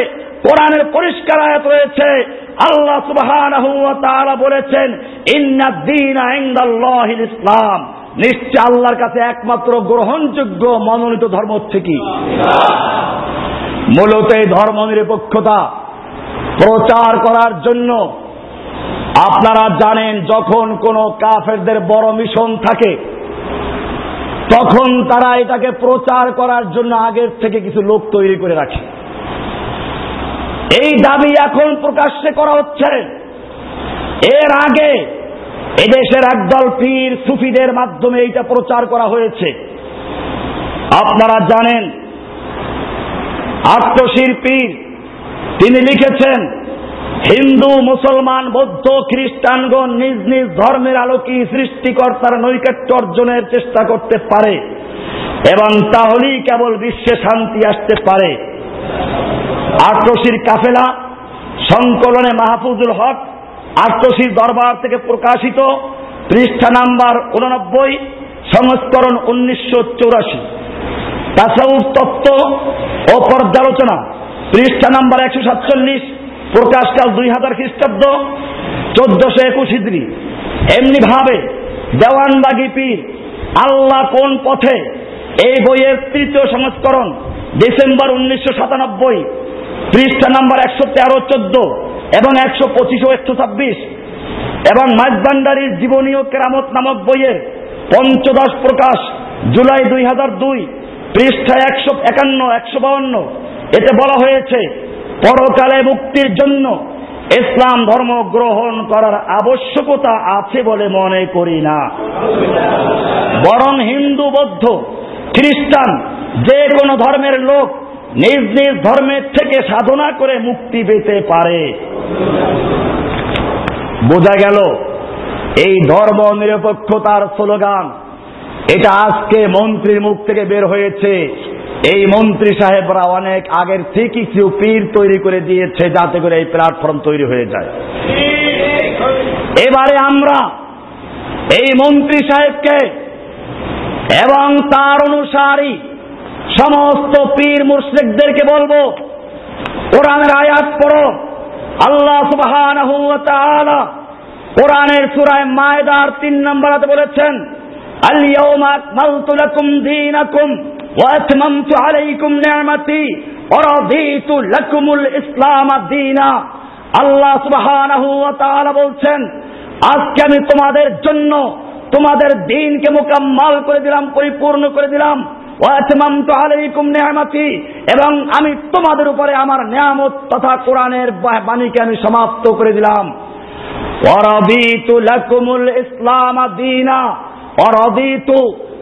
কোরআনের পরিষ্কার আয়াত রয়েছে। আল্লাহ তাআলা বলেছেন ইন্নাদ-দীনা ইসলাম। নিশ্চয় আল্লাহর কাছে একমাত্র গ্রহণযোগ্য মনোনীত ধর্ম হচ্ছে কি? মূলত এই ধর্ম নিরপেক্ষতা প্রচার করার জন্য আপনারা জানেন, যখন কোন কাফেরদের বড় মিশন থাকে, তখন তারা এটাকে প্রচার করার জন্য আগের থেকে কিছু লোক তৈরি করে রাখে। এই দাবি এখন প্রকাশ্যে করা হচ্ছে। এর আগে এদেশের একদল পীর সুফিদের মাধ্যমে এইটা প্রচার করা হয়েছে। আপনারা জানেন আত্মশিল্পীর তিনি লিখেছেন, হিন্দু, মুসলমান, বৌদ্ধ, খ্রিস্টানগণ নিজ নিজ ধর্মের আলোকে সৃষ্টিকর্তার নৈকট্য অর্জনের চেষ্টা করতে পারে এবং তাহলেই কেবল বিশ্বে শান্তি আসতে পারে। আট্রসির কাফেলা, সংকলনে মাহফুজুল হক, আট্রসির দরবার থেকে প্রকাশিত পৃষ্ঠা নাম্বার উননব্বই সংস্করণ উনিশশো চৌরাশি। তাসাউফ তত্ত্ব ও পর্যালোচনা, পৃষ্ঠা নাম্বার একশো সাতচল্লিশ, প্রকাশকাল দুই হাজার খ্রিস্টাব্দ, চোদ্দশো একুশ হিদ্রি এমনি ভাবে দেওয়ানবাগি পীর আল্লাহ কোন পথে এই বইয়ের তৃতীয় সংস্করণ ডিসেম্বর উনিশশো সাতানব্বই পৃষ্ঠা নাম্বার একশো তেরো, চোদ্দ এবং একশো পঁচিশ ও একশো ছাব্বিশ। এবং মাইজবান্ডারির জীবনীয় কেরামত নামক বইয়ের পঞ্চদশ প্রকাশ জুলাই দুই হাজার দুই, পৃষ্ঠা একশো একান্ন, একশো বাউন্ন। এতে বলা হয়েছে, পরকালে মুক্তির জন্য ইসলাম ধর্ম গ্রহণ করার আবশ্যকতা আছে বলে মনে করি না। বরং হিন্দু, বৌদ্ধ, খ্রিস্টান যে কোনো ধর্মের লোক নিজ নিজ ধর্মের থেকে সাধনা করে মুক্তি পেতে পারে। বোঝা গেল, এই ধর্ম নিরপেক্ষতার স্লোগান, এটা আজকে মন্ত্রীর মুখ থেকে বের হয়েছে। এই মন্ত্রী সাহেবরা অনেক আগের থেকে কেউ পীর তৈরি করে দিয়েছে যাতে করে এই প্ল্যাটফর্ম তৈরি হয়ে যায়। এবারে আমরা এই মন্ত্রী সাহেবকে এবং তার অনুসারী সমস্ত পীর মুর্শিকদেরকে বলব, কোরআনের আয়াত পড়ো। আল্লাহ তাআলা কোরআনের সূরায় মায়দার তিন নম্বরাতে বলেছেন লাকুম দীনাকুম ওয়া আতমামতু আলাইকুম নি'মাতি ওয়া রাদিতু লাকুমুল ইসলাম দীনা। আল্লাহ সুবহানাহু ওয়া বলছেন, আজকে আমি তোমাদের জন্য তোমাদের দিনকে মোকাম্মাল করে দিলাম, পরিপূর্ণ করে দিলাম। এবং আমি তোমাদের উপরে আমার নিয়ামত তথা কোরআনের বাণীকে আমি সমাপ্ত করে দিলাম। ইসলাম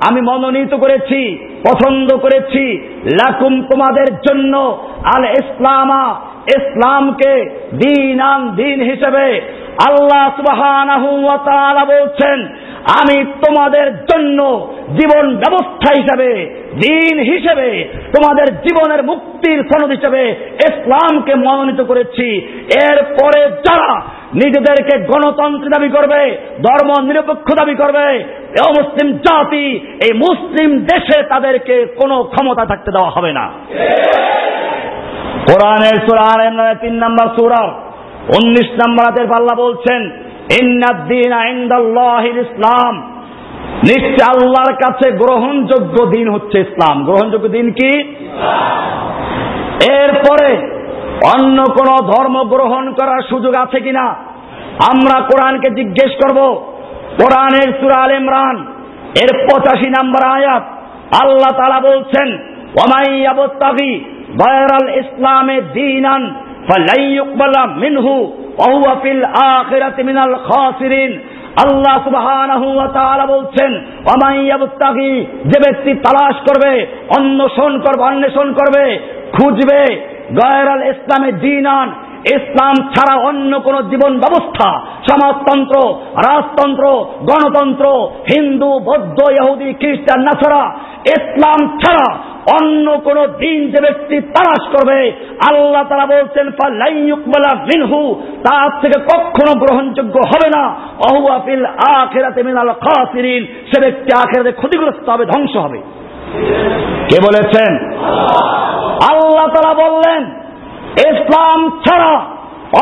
আমি মনোনীত করেছি, পছন্দ করেছি। লাকুম তোমাদের জন্য আল ইসলামা। ইসলামকে দিন আন দিন হিসেবে আল্লাহ তাআলা বলছেন আমি তোমাদের জন্য জীবন ব্যবস্থা হিসাবে, দিন হিসেবে, তোমাদের জীবনের মুক্তির সনদ হিসেবে ইসলামকে মনোনীত করেছি। এরপরে যারা নিজেদেরকে গণতন্ত্র দাবি করবে, ধর্ম নিরপেক্ষ দাবি করবে মুসলিম জাতি, এই মুসলিম দেশে তাদেরকে কোনো ক্ষমতা থাকতে দেওয়া হবে না। কোরআনের সুরার তিন নম্বর সুরার উনিশ নম্বর হাতের পাল্লা বলছেন ইসলাম। নিশ্চয় আল্লাহর কাছে গ্রহণযোগ্য দিন হচ্ছে ইসলাম। গ্রহণযোগ্য দিন কি? এরপরে অন্য কোন ধর্ম গ্রহণ করার সুযোগ আছে কিনা? আমরা কোরআনকে জিজ্ঞেস করব। কোরআনের সুরা আল ইমরান, এর পঁচাশি নাম্বার আয়াত। আল্লাহ তালা বলছেন ওমাইয়াবত্তাগি গয়রাল ইসলামে দিনান ফালাইয়ুকবালা বলছেন যে ব্যক্তি তালাশ করবে অন্বেষণ করবে অন্বেষণ করবে খুঁজবে গয়রাল ইসলামে দিনান ইসলাম ছাড়া অন্য কোন জীবন ব্যবস্থা, সমাজতন্ত্র, রাজতন্ত্র, গণতন্ত্র, হিন্দু, বৌদ্ধ, ইহুদি, খ্রিস্টান নাছাড়া ইসলাম ছাড়া অন্য কোন দিন যে ব্যক্তি তালাশ করবে, আল্লাহ তারা বলছেন মিনহু তার থেকে কখনো গ্রহণযোগ্য হবে না। অহুয়াফিল আখেরাতে মিনাল খাসিরিন, সে ব্যক্তি আখেরাতে ক্ষতিগ্রস্ত হবে, ধ্বংস হবে। কে বলেছেন? আল্লাহ তারা বললেন ইসলাম ছাড়া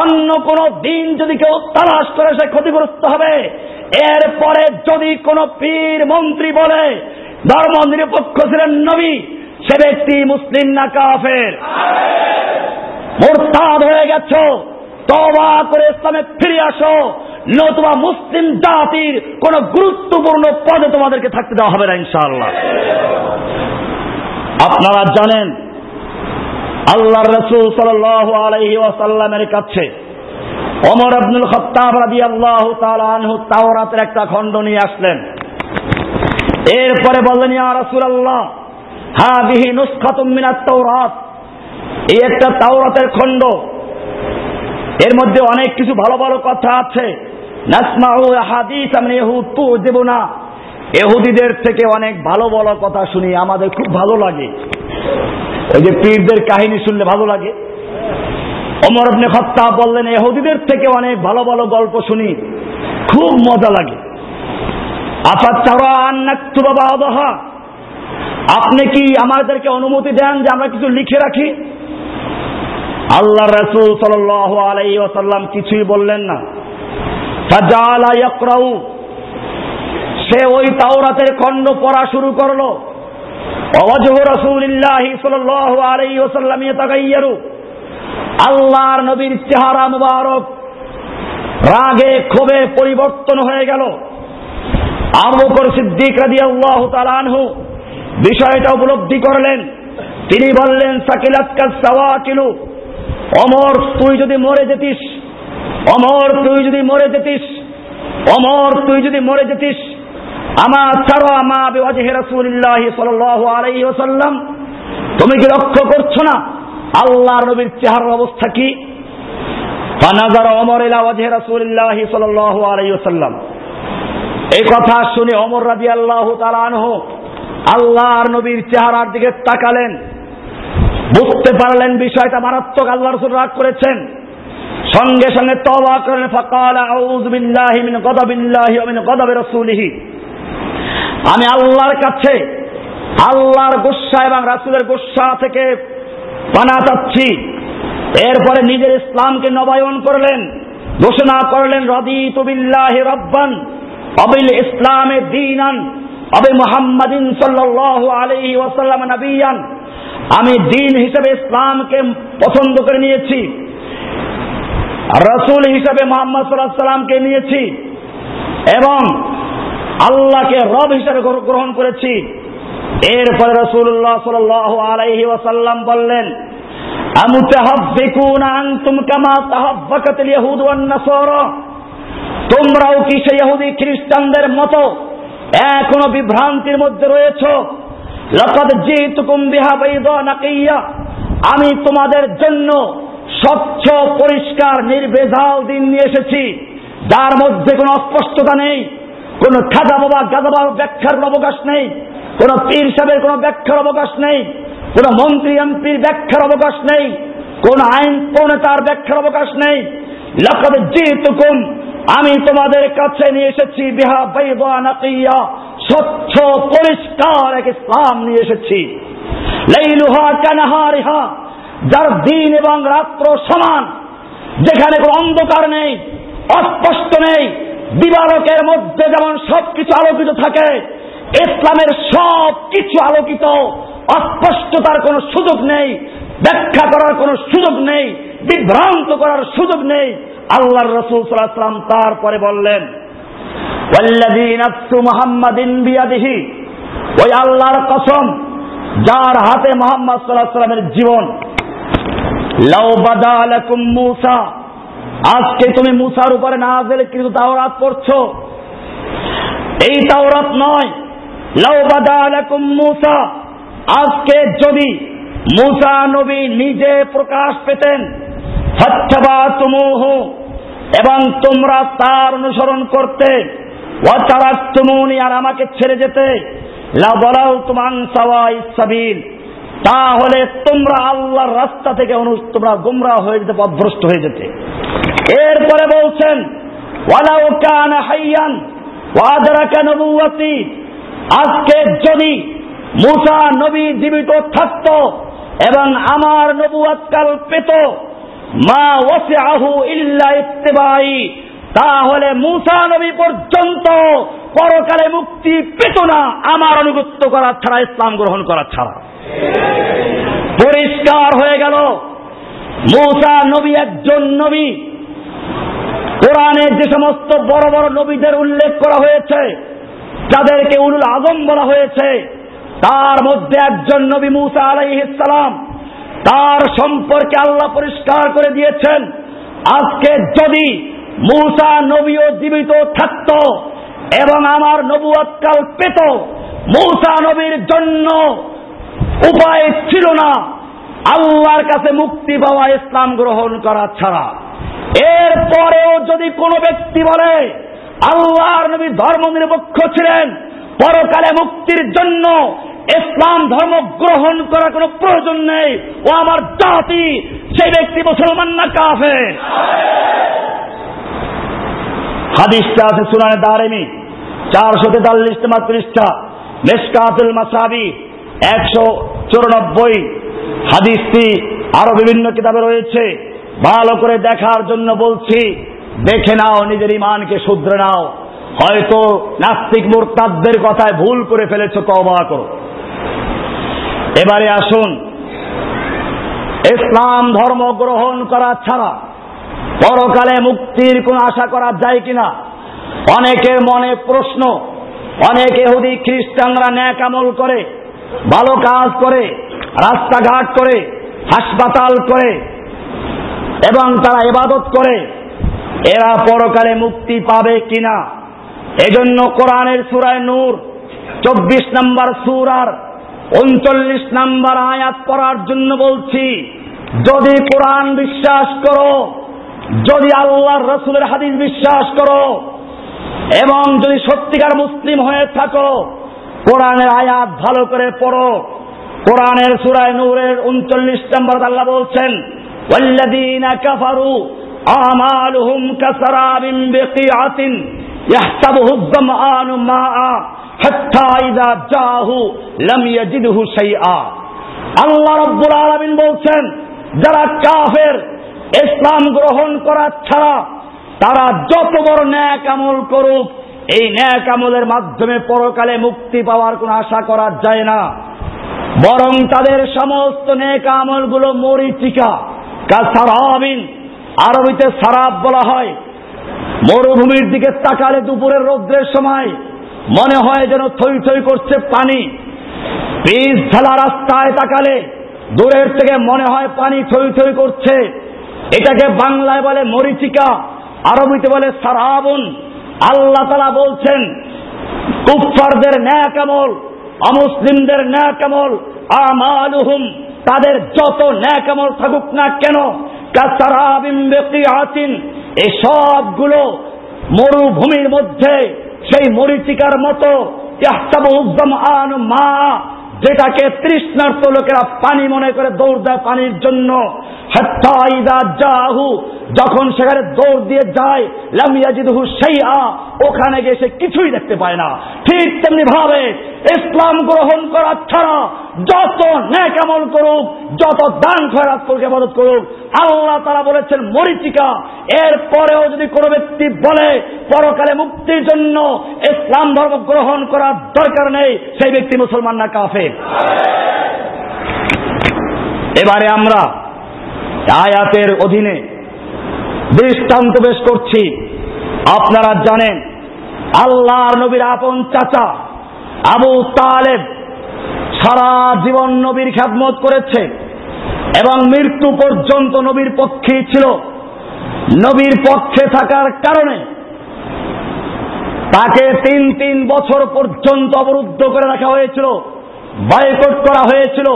অন্য কোন দিন যদি কেউ তালাশ করে সে ক্ষতিগ্রস্ত হবে। এরপরে যদি কোন পীর মন্ত্রী বলে, ধর্ম নিরপেক্ষ ছিলেন নবী, সে ব্যক্তি মুসলিম না কাফের। মোরতাদ হয়ে গেছ তবা করে ইসলামে ফিরে আসো। নতুবা মুসলিম জাতির কোন গুরুত্বপূর্ণ পদে তোমাদেরকে থাকতে দেওয়া হবে না ইনশাআল্লাহ। আপনারা জানেন আল্লাহ রসুল সাল আলহি ওয়াসাল্লামের কাছে অমর আব্দুল খত্তাব রাজি আল্লাহ আনহু তাওরাতের একটা খণ্ড নিয়ে আসলেন। এরপরে বললেন, ইয়া রাসূলুল্লাহ হাদিহি নুসখাতুম মিনাত তাওরাত। এই একটা তাওরাতের খণ্ড। এর মধ্যে অনেক কিছু ভালো ভালো কথা আছে। নাসমাউ হাদিস আমি ইহুদ তু দেব না এহুদিদের থেকে অনেক ভালো ভালো কথা শুনি, আমাদের খুব ভালো লাগে। ওই যে পীরদের কাহিনী শুনলে ভালো লাগে। অমর আপনি খত্তা বললেন, এহুদিদের থেকে অনেক ভালো ভালো গল্প শুনি, খুব মজা লাগে। আপনি কি আমাদেরকে অনুমতি দেন যে আমরা কিছু লিখে রাখি? আল্লাহ রসুল সাল আলাই ওসাল্লাম কিছুই বললেন না। সে ওই তাওরাতের খণ্ড পড়া শুরু করল। আলাই ওসাল্লাম তাকাইয়ারু আল্লাহর নবীর চেহারা মুবারক রাগে, ক্ষোভে পরিবর্তন হয়ে গেল। আবু বকর সিদ্দিক রাদিয়াল্লাহু তাআলা আনহু বিষয়টা উপলব্ধি করলেন। তিনি বললেন সাকিলাতকাস সাওয়াকিলু। অমর, তুই যদি মরে যেতিস। অমর, তুই যদি মরে যেতিস। অমর, তুই যদি মরে যেতিস। তুমি কি লক্ষ্য করছ না? আল্লাহর নবীর চেহারার অবস্থা কি? এই কথা শুনে আল্লাহর নবীর চেহারার দিকে তাকালেন। বুঝতে পারলেন বিষয়টা মারাত্মক আল্লাহ রসুল রাগ করেছেন। সঙ্গে সঙ্গে তবা করলেন। ফাকাল আউযু বিল্লাহি মিন গাদাবিল্লাহি ওয়া মিন গাদাবি রাসূলিহি। আমি আল্লাহর কাছে, আল্লাহর গুসা এবং রাসূলের গুসা থেকে পানা চাচ্ছি। এরপরে নিজের ইসলামকে নবায়ন করলেন, ঘোষণা করলেন রদি তুবিল্লাহ রব্বান, অবিল ইসলামে দিনান, অবে মোহাম্মদিন সাল্লাল্লাহু আলাইহি ওয়াসাল্লাম নবিয়ান। আমি দিন হিসেবে ইসলামকে পছন্দ করে নিয়েছি। রসুল হিসেবে মোহাম্মদ সাল্লাহ সাল্লামকে নিয়েছি। এবং আল্লাহকে রব হিসেবে গ্রহণ করেছি। এরপরে রসুল্লাহ সাল আলাইহি ওয়াসাল্লাম বললেন তোমরাও কি সেই ইহুদি খ্রিস্টানদের মতো এখনও বিভ্রান্তির মধ্যে রয়েছে? বিহা আমি তোমাদের জন্য স্বচ্ছ, পরিষ্কার নির্বেজাল দিন নিয়ে এসেছি, যার মধ্যে কোনো অস্পষ্টতা নেই। কোন খাজা বাবা, গাজা বাবা ব্যাখ্যার অবকাশ নেই। কোন পীর সাহেবের কোনো ব্যাখ্যার অবকাশ নেই। কোন মন্ত্রী, এমপির ব্যাখ্যার অবকাশ নেই। কোন আইন প্রণেতার ব্যাখ্যার অবকাশ নেই। লকদ জিতুকুম, আমি তোমাদের কাছে নিয়ে এসেছি বিহা বাইদা নাকিয়া, স্বচ্ছ, পরিষ্কার এক ইসলাম নিয়ে এসেছি। লাইলুহা কানাহারিহা, যার দিন এবং রাত্র সমান, যেখানে কোনো অন্ধকার নেই, অস্পষ্ট নেই দিবালকের মধ্যে যেমন সবকিছু আলোকিত থাকে, ইসলামের সব কিছু আলোকিত, অস্পষ্টতার কোনো সুযোগ নেই, ব্যাখ্যা করার কোনো সুযোগ নেই, বিভ্রান্ত করার সুযোগ নেই। আল্লাহর রসুল সাল্লাম তারপরে বললেন ওই আল্লাহর কসম, যার হাতে মোহাম্মদ সাল্লাহ সাল্লামের জীবন। লাউ বাদালাকুম মুসা আজকে তুমি মুসার উপরে নাজেল কিন্তু তাওরাত পড়ছো। এই তাওরাত নয়, লাউ মুসা। আজকে যদি মুসা নবী নিজে প্রকাশ পেতেন এবং তোমরা তার অনুসরণ করতে আর আমাকে ছেড়ে যেতে তুমান সাওয়াই সাবিল। তাহলে তোমরা আল্লাহর রাস্তা থেকে তোমরা গুমরা হয়ে যেতে, পথভ্রষ্ট হয়ে যেতে। এরপরে বলছেন আজকে যদি মুসা নবী জীবিত থাকত এবং আমার নবুয়াত কাল পেত, মা ওয়াসিআহু ইল্লা ইত্তিবাই তাহলে মুসা নবী পর্যন্ত পরকালে মুক্তি পেত না, আমার অনুগত্য করা ছাড়া, ইসলাম গ্রহণ করা ছাড়া। পরিষ্কার হয়ে গেল। মৌসা নবী একজন নবী। কোরআনে যে সমস্ত বড় বড় নবীদের উল্লেখ করা হয়েছে, যাদেরকে উলুল আজম বলা হয়েছে, তার মধ্যে একজন নবী মুসা আলাইহিসালাম তার সম্পর্কে আল্লাহ পরিষ্কার করে দিয়েছেন, আজকে যদি মূসা নবীও জীবিত থাকত এবং আমার নবুয়াতকাল পেত, মূসা নবীর জন্য উপায় ছিল না। আল্লাহর কাছে মুক্তি পাওয়া, ইসলাম গ্রহণ করা ছাড়া। এরপরেও যদি কোনো ব্যক্তি বলে, আল্লাহর নবী ধর্ম নিরপেক্ষ ছিলেন, পরকালে মুক্তির জন্য ইসলাম ধর্ম গ্রহণ করার কোনো প্রয়োজন নেই, ও আমার জাতি, সেই ব্যক্তি মুসলমান না কাফে হাদিসটা আছে সুনানে দারেমি, চারশো তেতাল্লিশ পৃষ্ঠা মেসকাতুল মাসাবি একশো চুরানব্বই হাদিসটি আরও বিভিন্ন কিতাবে রয়েছে। ভালো করে দেখার জন্য বলছি, দেখে নাও, নিজের ইমানকে শুধরে নাও। হয়তো নাস্তিক মোরতাদের কথায় ভুল করে ফেলেছ তবা করো। এবারে আসুন। ইসলাম ধর্ম গ্রহণ করা ছাড়া পরকালে মুক্তির কোন আশা করা যায় কিনা? অনেকের মনে প্রশ্ন, অনেক এহুদি খ্রিস্টানরা ন্যাক আমল করে ভালো কাজ করে, রাস্তাঘাট করে, হাসপাতাল করে, এবং তারা ইবাদত করে, এরা পরকালে মুক্তি পাবে কিনা? এজন্য কোরআনের সুরায় নূর, চব্বিশ নম্বর সুরার উনচল্লিশ নম্বর আয়াত পড়ার জন্য বলছি, যদি কোরআন বিশ্বাস করো, যদি আল্লাহর রসুলের হাদিস বিশ্বাস করো, এবং যদি সত্যিকার মুসলিম হয়ে থাকো কোরআনের আয়াত ভালো করে পড়ো কোরআনের সুরায় নূরের উনচল্লিশ নম্বর আল্লাহ বলছেন والذين كفروا أعمالهم كسراب بقيعة يحسبه الظمآن ماء حتى إذا جاءه لم يجده شيئا আল্লাহ রব্বুল আলমিন বলছেন যারা কাফের ইসলাম গ্রহণ করা ছাড়া তারা যত বড় ন্যাক আমল করুক এই ন্যাক আমলের মাধ্যমে পরকালে মুক্তি পাওয়ার কোনো আশা করা যায় না। বরং তাদের সমস্ত নেক আমলগুলো মরিচিকা কাসারাবিন আরবিতে সারাব বলা হয়। মরুভূমির দিকে তাকালে দুপুরের রৌদ্রের সময় মনে হয় যেন থই থই করছে পানি। পিস ঢালা রাস্তায় তাকালে দূরের থেকে মনে হয় পানি থই থই করছে। এটাকে বাংলায় বলে মরিচিকা, আরবিতে বলে সারাবুন। আল্লাহ তালা বলছেন কুফারদের ন্যাক আমল অমুসলিমদের ন্যাক আমল আমালুহুম, তাদের যত ন্যাক আমল থাকুক না কেন বেকিআতিন এই সবগুলো মরুভূমির মধ্যে, সেই মরিচিকার মতো আন মা, যেটাকে তৃষ্ণার্ত লোকেরা পানি মনে করে দৌড় দেয় পানির জন্য যখন সেখানে দৌড় দিয়ে যায় লামিয়াজিদহু সেই আ ওখানে গিয়ে সে কিছুই দেখতে পায় না। ঠিক তেমনি ভাবে ইসলাম গ্রহণ করা ছাড়া যত ন্যাক আমল করুক যত দান খয়রাত করুক মদত করুক আল্লাহ তারা বলেছেন মরিচিকা। এর পরেও যদি কোনো ব্যক্তি বলে পরকালে মুক্তির জন্য ইসলাম ধর্ম গ্রহণ করার দরকার নেই সেই ব্যক্তি মুসলমান না কাফে এবারে আমরা আয়াতের অধীনে দৃষ্টান্ত পেশ করছি। আপনারা জানেন, আল্লাহর নবীর আপন চাচা আবু তালেব সারা জীবন নবীর খ্যাতমত করেছে এবং মৃত্যু পর্যন্ত নবীর পক্ষেই ছিল। নবীর পক্ষে থাকার কারণে তাকে তিন তিন বছর পর্যন্ত অবরুদ্ধ করে রাখা হয়েছিল বয়কট করা হয়েছিল,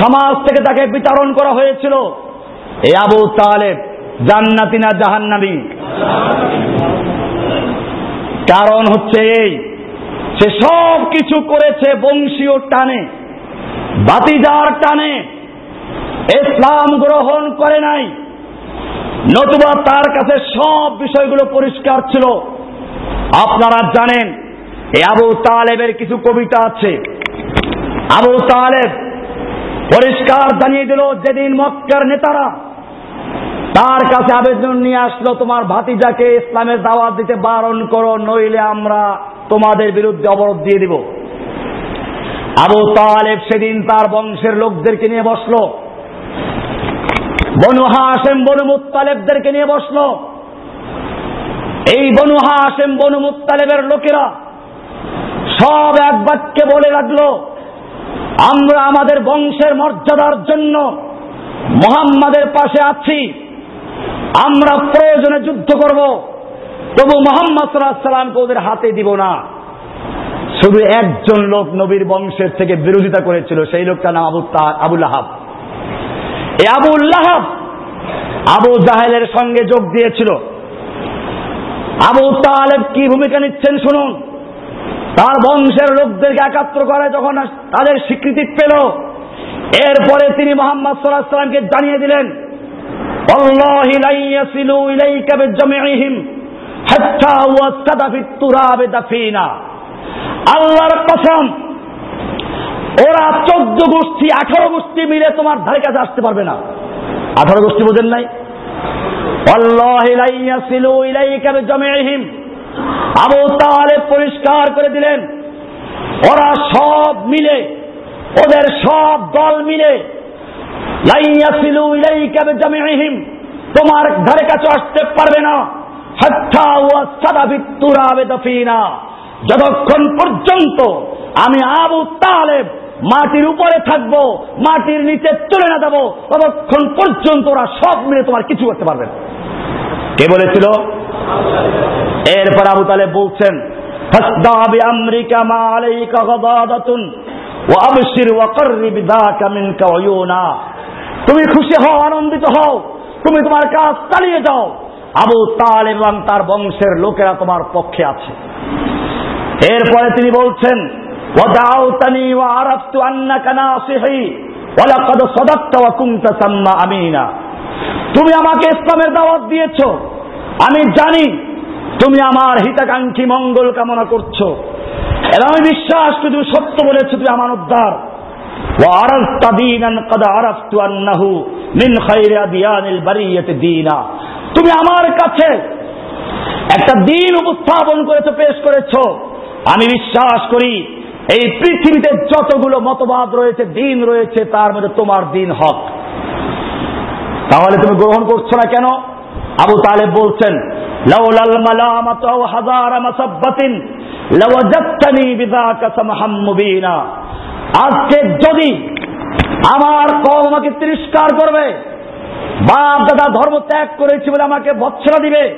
সমাজ থেকে তাকে বিতরণ করা হয়েছিল। এ আবু তালেব, জান্নাতি না জাহান্নাবি কারণ হচ্ছে এই, সে সব কিছু করেছে বংশীয় টানে বাতিজার টানে, ইসলাম গ্রহণ করে নাই। নতুবা তার কাছে সব বিষয়গুলো পরিষ্কার ছিল। আপনারা জানেন এই আবু তালেবের কিছু কবিতা আছে। আবু তালেব পরিষ্কার জানিয়ে দিল, যেদিন মক্কার নেতারা তার কাছে আবেদন নিয়ে আসলো, তোমার ভাতিজাকে ইসলামের দাওয়াত দিতে বারণ করো, নইলে আমরা তোমাদের বিরুদ্ধে অবরোধ দিয়ে দিব। আবু তালেব সেদিন তার বংশের লোকদেরকে নিয়ে বসল। বনু হাসেম বনু মুতালেবদেরকে নিয়ে বসল। এই বনু হাসেম বনু মুতালেবের লোকেরা সব এক বাক্যে বলে লাগল আমরা আমাদের বংশের মর্যাদার জন্য মোহাম্মদের পাশে আছি। আমরা প্রয়োজনে যুদ্ধ করব। তবু মোহাম্মদ সাল্লামকে ওদের হাতে দিব না। শুধু একজন লোক নবীর বংশের থেকে বিরোধিতা করেছিল, সেই লোকটা নাম আবু আবুল আহাব এই আবুল্লাহ আবু জাহেলের সঙ্গে যোগ দিয়েছিল। আবু তালেব কি ভূমিকা নিচ্ছেন শুনুন। তার বংশের লোকদেরকে একাত্র করে যখন তাদের স্বীকৃতি পেল, এরপরে তিনি মোহাম্মদ সাল্লাহ সাল্লামকে জানিয়ে দিলেন আল্লাহর কসম, ওরা চোদ্দ গোষ্ঠী, আঠারো গোষ্ঠী মিলে তোমার ধারে কাছে আসতে পারবে না। আঠারো গোষ্ঠী বোঝেন নাই? আবু তাহলে পরিষ্কার করে দিলেন, ওরা সব মিলে, ওদের সব দল মিলে তোমার ধারে কাছে আসতে পারবে না। যতক্ষণ পর্যন্ত আমি আবু তালেব মাটির উপরে থাকব, মাটির নিচে তুলে না দেবো, ততক্ষণ পর্যন্ত ওরা সব মিলে তোমার কিছু করতে পারবে না। কে বলেছিল? এরপর আবু তালে বলছেন আমরিকা মা আলাইকা ওয়া আবশির ওয়া তুমি খুশি হও, আনন্দিত হও, তুমি তোমার কাজ চালিয়ে যাও। আবু তাল এবং তার বংশের লোকেরা তোমার পক্ষে আছে। এরপরে তিনি বলছেন তুমি আমাকে ইসলামের দাওয়াত দিয়েছ। আমি জানি তুমি আমার হিতাকাঙ্ক্ষী মঙ্গল কামনা করছ। এবং আমি বিশ্বাস তুমি সত্য বলেছ, তুমি আমার উদ্ধার। وعرفت دينا قد عرفت أنه من خير أديان البرية دينا তুমি আমার কাছে একটা দিন উপস্থাপন করেছো পেশ করেছো আমি বিশ্বাস করি এই পৃথিবীতে যতগুলো মতবাদ রয়েছে দিন রয়েছে তার মধ্যে তোমার দিন হক তাহলে তুমি গ্রহণ করছো না কেন আবু তালেব বলছেন লাউলাল মালামাত আও হাজার মাসাব্বাতিন লাওয়াজাত্তানি বিযাকা সামহাম মুবিনা আজকে যদি আমার কম আমাকে তিরস্কার করবে, বাপ দাদা ধর্ম ত্যাগ করেছি বলে আমাকে ভৎসনা দিবে,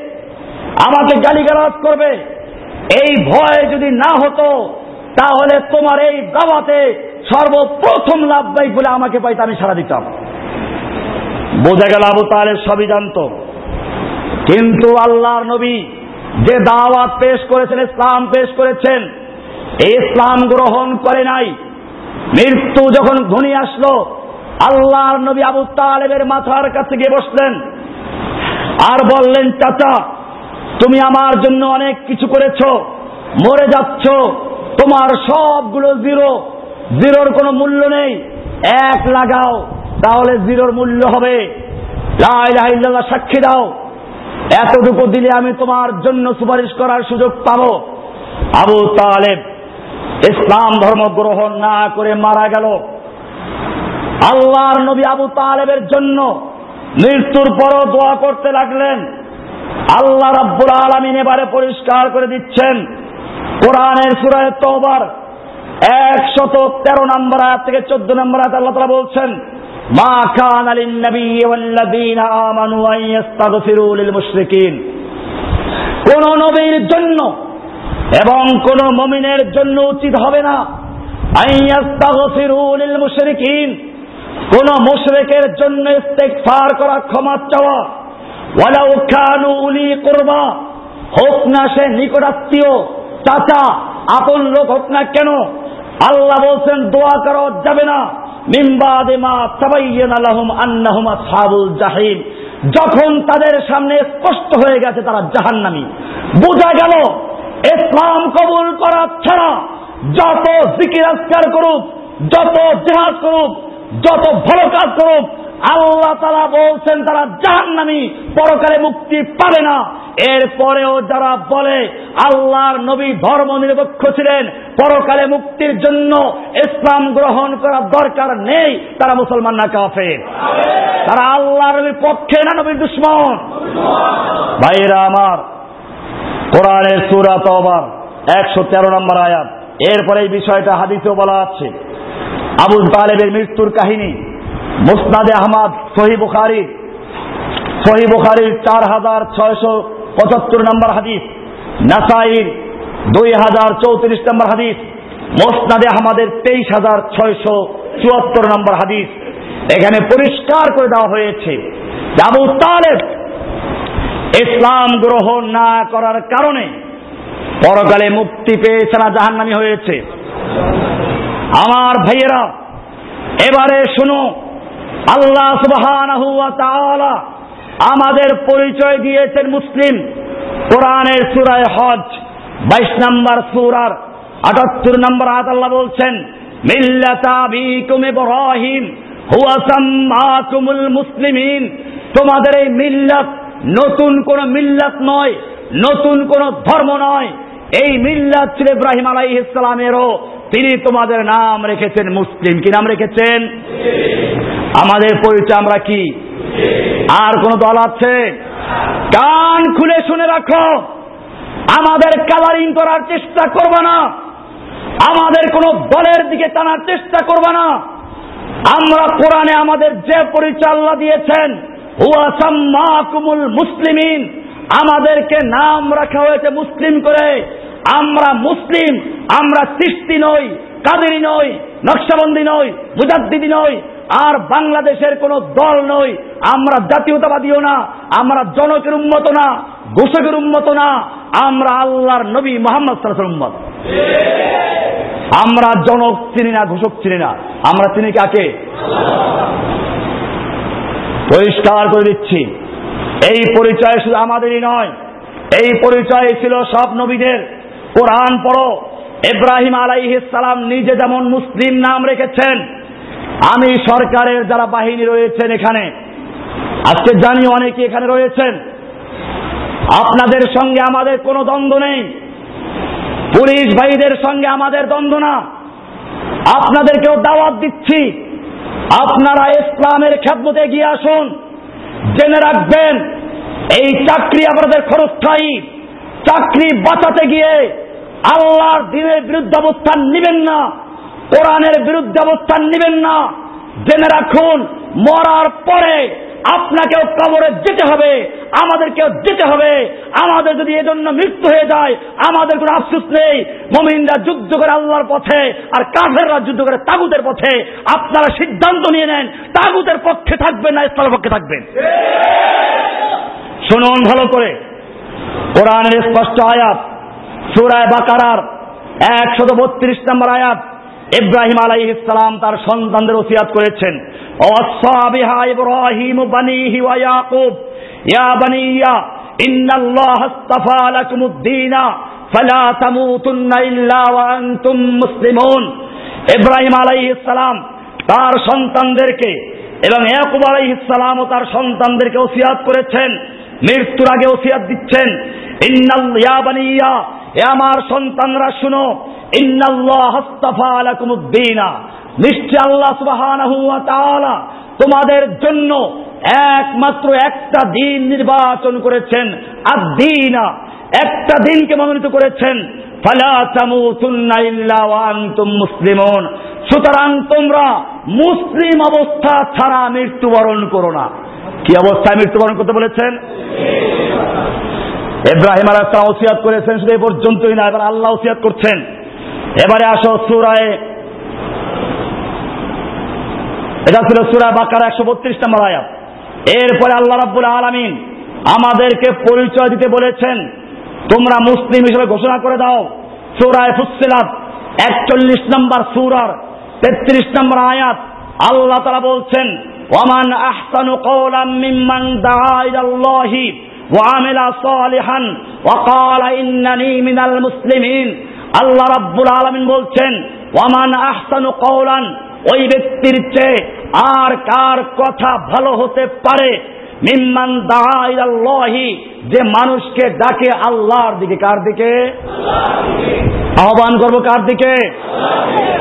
আমাকে গালিগালাজ করবে, এই ভয় যদি না হতো, তাহলে তোমার এই দাওয়াতে সর্বপ্রথম লাভবাহিক বলে আমাকে পাইতে আমি সারা দিতাম। বোঝা গেল আবু তাহলে সবই জানত। কিন্তু আল্লাহর নবী যে দাওয়াত পেশ করেছেন, ইসলাম পেশ করেছেন, এই ইসলাম গ্রহণ করে নাই। মৃত্যু যখন ঘনিয়ে আসলো, আল্লাহর নবী আবু তালেবের মাথার কাছে গিয়ে বসলেন। আর বললেন, চাচা, তুমি আমার জন্য অনেক কিছু করেছ, মরে যাচ্ছ, তোমার সবগুলো জিরো, জিরোর কোনো মূল্য নেই, এক লাগাও, তাহলে জিরোর মূল্য হবে। সাক্ষী দাও। এতটুকু দিলে আমি তোমার জন্য সুপারিশ করার সুযোগ পাবো। আবু তালেব ইসলাম ধর্ম গ্রহণ না করে মারা গেল। আল্লাহর নবী আবু তালেবের জন্য মৃত্যুর পরও দোয়া করতে লাগলেন। আল্লাহ রাব্বুল আলমিন এবারে পরিষ্কার করে দিচ্ছেন। কোরআনের সুরায় তোবার একশত তেরো নম্বর আয়াত থেকে চোদ্দ নম্বর আয়াত আল্লাহ তালা বলছেন, মা খান আলিন নবী ওয়াল্লাযীনা আমানু আন মুশরিকিন কোন নবীর জন্য এবং কোন মমিনের জন্য উচিত হবে না। কোন মুশরেকের জন্য করা ক্ষমা চাওয়া। ওয়ালাউ কানু উলি কুরবা। হোক না সে নিকটাত্মীয়, চাচা, আপন লোক হোক না কেন, আল্লাহ বলছেন, দোয়া করা যাবে না। যখন তাদের সামনে স্পষ্ট হয়ে গেছে তারা জাহান্নামী। বোঝা গেল ইসলাম কবুল করা ছাড়া যত জিকির আজকার করুক, যত জেহাদ করুক, যত ভালো কাজ করুক, আল্লাহ তারা বলছেন তারা জাহান্নামী, পরকালে মুক্তি পাবে না। এরপরেও যারা বলে আল্লাহর নবী ধর্ম নিরপেক্ষ ছিলেন, পরকালে মুক্তির জন্য ইসলাম গ্রহণ করার দরকার নেই, তারা মুসলমান না, কাফের। তারা আল্লাহ নবীর পক্ষে না, নবীর দুশ্মন। ভাইরা আমার কোরআনের সুরা তবার একশো তেরো নম্বর আয়াত। এরপরে এই বিষয়টা হাদিসেও বলা আছে। আবুল তালেবের মৃত্যুর কাহিনী, মুসনাদে আহমদ, সহি বুখারি। সহি বুখারির চার হাজার ছয়শো পঁচাত্তর নম্বর হাদিস। নাসাইর দুই হাজার চৌত্রিশ নম্বর হাদিস। মোসনাদে আহমদের তেইশ হাজার ছয়শো চুয়াত্তর নম্বর হাদিস। এখানে পরিষ্কার করে দেওয়া হয়েছে আবু তালেব ইসলাম গ্রহণ না করার কারণে পরকালে মুক্তি পেয়েছে না জাহান্নামি হয়েছে। আমার ভাইয়েরা, এবারে শুনো, আল্লাহ সুবহানাহু আমাদের পরিচয় দিয়েছেন মুসলিম। কোরআনের সূরায় হজ 22 নম্বর সূরার 78 নম্বর আয়াত আল্লাহ বলছেন, মিল্লাতা বিকুম ইব্রাহিম, হুয়া সাম্মাকুমুল মুসলিমিন। তোমাদের এই মিল্লাত নতুন কোন মিল্লাত নয়, নতুন কোন ধর্ম নয়। এই মিল্লাত ছিল ইব্রাহিম আলাইহিস ইসলামেরও তিনি তোমাদের নাম রেখেছেন মুসলিম। কি নাম রেখেছেন? আমাদের পরিচয় আমরা কি? আর কোন দল আছে? কান খুলে শুনে রাখো। আমাদের কালারিং করার চেষ্টা করবে না। আমাদের কোন দলের দিকে টানার চেষ্টা করবে না। আমরা কোরআনে আমাদের যে পরিচয় আল্লাহ দিয়েছেন মুসলিমিন। আমাদেরকে নাম রাখা হয়েছে মুসলিম করে। আমরা মুসলিম, আমরা সৃষ্টি নই, কাদেরি নই, নকশাবন্দি নই, মুজাদ্দিদি নই, আর বাংলাদেশের কোন দল নই। আমরা জাতীয়তাবাদীও না, আমরা জনকের উন্মত না, ঘোষকের উন্মত না। আমরা আল্লাহর নবী মোহাম্মদ উম্মত। আমরা জনক চিনি না, ঘোষক চিনি না। আমরা চিনি কাকে? পরিষ্কার করে দিচ্ছি। এই পরিচয় শুধু আমাদেরই নয়, এই পরিচয় ছিল সব নবীদের। কোরআন পড়ো, ইব্রাহিম সালাম নিজে যেমন মুসলিম নাম রেখেছেন, আমি সরকারের যারা বাহিনী রয়েছেন এখানে, আজকে জানি অনেকে এখানে রয়েছেন, আপনাদের সঙ্গে আমাদের কোনো দ্বন্দ্ব নেই, পুলিশ ভাইদের সঙ্গে আমাদের দ্বন্দ্ব না, আপনাদেরকেও দাওয়াত দিচ্ছি। আপনারা ইসলামের খেদমতে গিয়ে আসুন। জেনে রাখবেন, এই চাকরি আপনাদের খরস্থায়ী চাকরি বাঁচাতে গিয়ে আল্লাহর দিনের বিরুদ্ধে অবস্থান নেবেন না, কোরআনের বিরুদ্ধে অবস্থান নেবেন না। জেনে রাখুন, মরার পরে আপনাকেও কবরে যেতে হবে, আমাদেরকেও যেতে হবে। আমাদের যদি এজন্য মৃত্যু হয়ে যায়, আমাদের কোনো আফসুস নেই। মমিনরা যুদ্ধ করে আল্লাহর পথে আর কাফেররা যুদ্ধ করে তাগুতের পথে। আপনারা সিদ্ধান্ত নিয়ে নেন, তাগুতের পক্ষে থাকবেন না, ইসলামের পক্ষে থাকবেন। শুনুন ভালো করে। কোরআনের স্পষ্ট আয়াত সুরায় বাকারার একশত বত্রিশ নম্বর আয়াত। ইব্রাহিম আলাই ইসলাম তার সন্তানদের ওসিয়াত করেছেন। ইব্রাহিম বানিহি ওয়া ইব্রাহিম তার সন্তানদেরকে এবং ইয়াকুব আলাইহিস সালাম ও তার সন্তানদেরকে ওসিয়াত করেছেন। মৃত্যুর আগে ওসিয়াত দিচ্ছেন। ইন্নাল ইয়া বানিয়া, এ আমার সন্তানরা শুনো। ইন্নাল্লাহ আস্তাফা লাকুমুদ-দীনা নিশ্চয় আল্লাহ সুবহানাহু ওয়া তাআলা তোমাদের জন্য একমাত্র একটা দিন নির্বাচন করেছেন। আদিনা একটা দিনকে মনোনীত করেছেন। মুসলিমুন। সুতরাং তোমরা মুসলিম অবস্থা ছাড়া মৃত্যুবরণ করো না। কি অবস্থায় মৃত্যুবরণ করতে বলেছেন? ইব্রাহিম আলাইহিস ওসিয়াত করেছেন, শুধু এই পর্যন্তই না, এবার আল্লাহ ওসিয়াত করছেন। এবারে আসো সূরায়ে এটা ছিল সূরা বাকারা একশো বত্রিশ নম্বর আয়াত। এরপরে আল্লাহ রাব্বুল আলামিন আমাদেরকে পরিচয় দিতে বলেছেন, তোমরা মুসলিম হিসেবে ঘোষণা করে দাও, সুরায় ফুসসিলাত, একচল্লিশ নম্বর সুরার তেত্রিশ নম্বর আয়াত, আল্লাহ তারা বলছেন ওয়ামান আহসানু কওলাম মিম্মান দাআ ইলাল্লাহি ওয়া আমিলা সালিহান ওয়া ক্বালা ইন্নানি মিনাল আল্লাহ রাব্বুল আলামিন বলছেন, ওয়ামান আহসানু কওলান, ওই ব্যক্তির চেয়ে আর কার কথা ভালো হতে পারে? মিম্মান দাহি যে মানুষকে ডাকে আল্লাহর দিকে। কার দিকে? আহ্বান করব কার দিকে?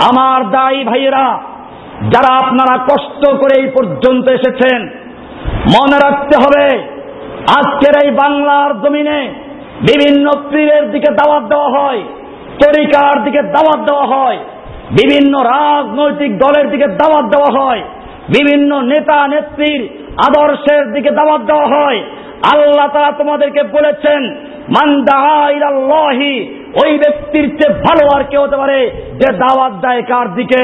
আমার দায়ী ভাইয়েরা যারা আপনারা কষ্ট করে এই পর্যন্ত এসেছেন, মনে রাখতে হবে, আজকের এই বাংলার জমিনে বিভিন্ন পীরের দিকে দাওয়াত দেওয়া হয়, তরিকার দিকে দাওয়াত দেওয়া হয়, বিভিন্ন রাজনৈতিক দলের দিকে দাওয়াত দেওয়া হয়, বিভিন্ন নেতা নেত্রীর আদর্শের দিকে দাওয়াত দেওয়া হয় আল্লাহ তারা তোমাদেরকে বলেছেন মান্দাহি ওই ব্যক্তির চেয়ে ভালো আর কেউ হতে পারে, যে দাওয়াত দেয় কার দিকে?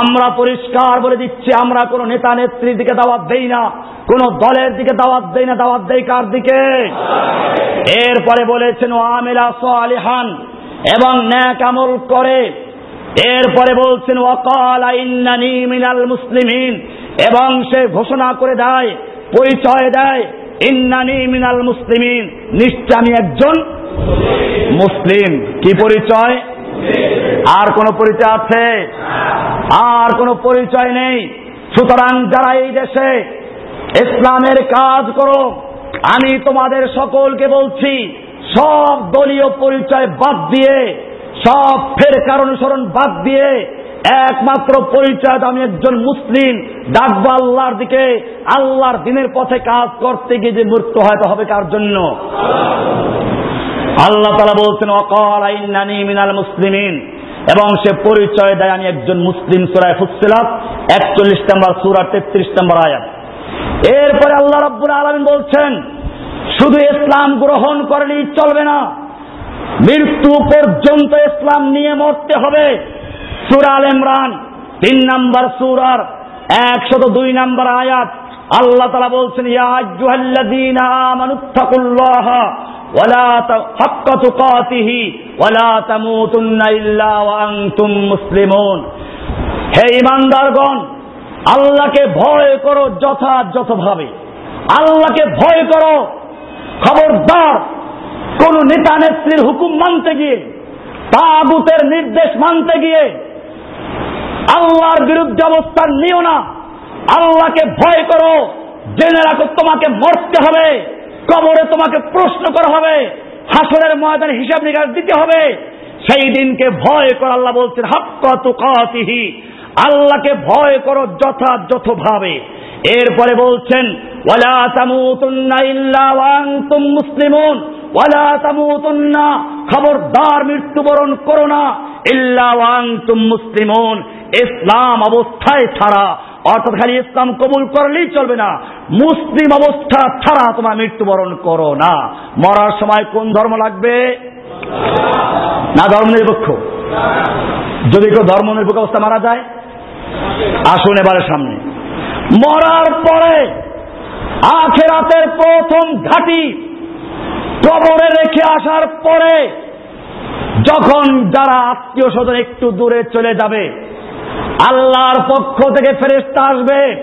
আমরা পরিষ্কার বলে দিচ্ছি, আমরা কোন নেতা নেত্রীর দিকে দাওয়াত দেই না, কোন দলের দিকে দাওয়াত দেই না, দাওয়াত দেই কার দিকে? এরপরে বলেছেন ও আমিরা সালিহান এবং ন্যাক আমল করে। এরপরে বলছেন ওয়াকাল ইন্নানি মিনাল মুসলিমিন এবং সে ঘোষণা করে দেয় পরিচয় দেয়, ইন্নানি মিনাল মুসলিমিন নিশ্চয় আমি একজন মুসলিম। কি পরিচয়? আর কোন পরিচয় আছে? আর কোন পরিচয় নেই। সুতরাং যারা এই দেশে ইসলামের কাজ করো, আমি তোমাদের সকলকে বলছি, সব দলীয় পরিচয় বাদ দিয়ে, সব ফের কারণ অনুসরণ বাদ দিয়ে একমাত্র পরিচয় আমি একজন মুসলিম। ডাকবো আল্লাহর দিকে। আল্লাহর দিনের পথে কাজ করতে গিয়ে যে মৃত্যু হয়তো হবে কার জন্য? আল্লাহ তালা বলছেন, অকল আইনানি মিনাল মুসলিমিন। এবং সে পরিচয় দেয় আমি একজন মুসলিম সুরায় ফুসিলাত একচল্লিশ নম্বর সুরা, তেত্রিশ নম্বর আয়াত। এরপরে আল্লাহ রব্বুল আলমিন বলছেন, শুধু ইসলাম গ্রহণ করেনি চলবে না। মৃত্যু পর্যন্ত ইসলাম নিয়ে মরতে হবে। সুরা আল ইমরান, তিন নম্বর সুরার একশত দুই নম্বর আয়াত। আল্লাহ তালা বলছেন হে ইমানদারগণ আল্লাহকে ভয় করো যথাযথভাবে। আল্লাহকে ভয় করো। খবরদার, কোন নেতা নেত্রীর হুকুম মানতে গিয়ে, তাগুতের নির্দেশ মানতে গিয়ে আল্লাহর বিরুদ্ধে অবস্থান নিও না। আল্লাহকে ভয় করো। জেনে রাখো, তোমাকে মরতে হবে। কবরে তোমাকে প্রশ্ন করা হবে। হাসরের ময়দানে হিসাব নিকাশ দিতে হবে। সেই দিনকে ভয় কর, আল্লাহ বলছেন হাক্কাত আল্লাহকে ভয় করো যথাযথভাবে। এরপরে বলছেন, ওয়ালা তামুতুন্না ইল্লা ওয়া আনতুম মুসলিমুন। ওয়ালা তামুতুন্না, খবরদার মৃত্যুবরণ করো না। ইল্লা ওয়া আনতুম মুসলিমুন, ইসলাম অবস্থায় ছাড়া। অর্থাৎ খালি ইসলাম কবুল করলেই চলবে না। মুসলিম অবস্থা ছাড়া তোমার মৃত্যুবরণ করো না। মরার সময় কোন ধর্ম লাগবে? না, ধর্ম নিরপেক্ষ। যদি কেউ ধর্ম নিরপেক্ষ অবস্থা মারা যায়, আসুন এবারে সামনে। মরার পরে আখেরাতের প্রথম ঘাটি কবরে রেখে আসার পরে যখন যারা আত্মীয় স্বজন একটু দূরে চলে যাবে, আল্লাহর পক্ষ থেকে ফেরেস্তা আসবে,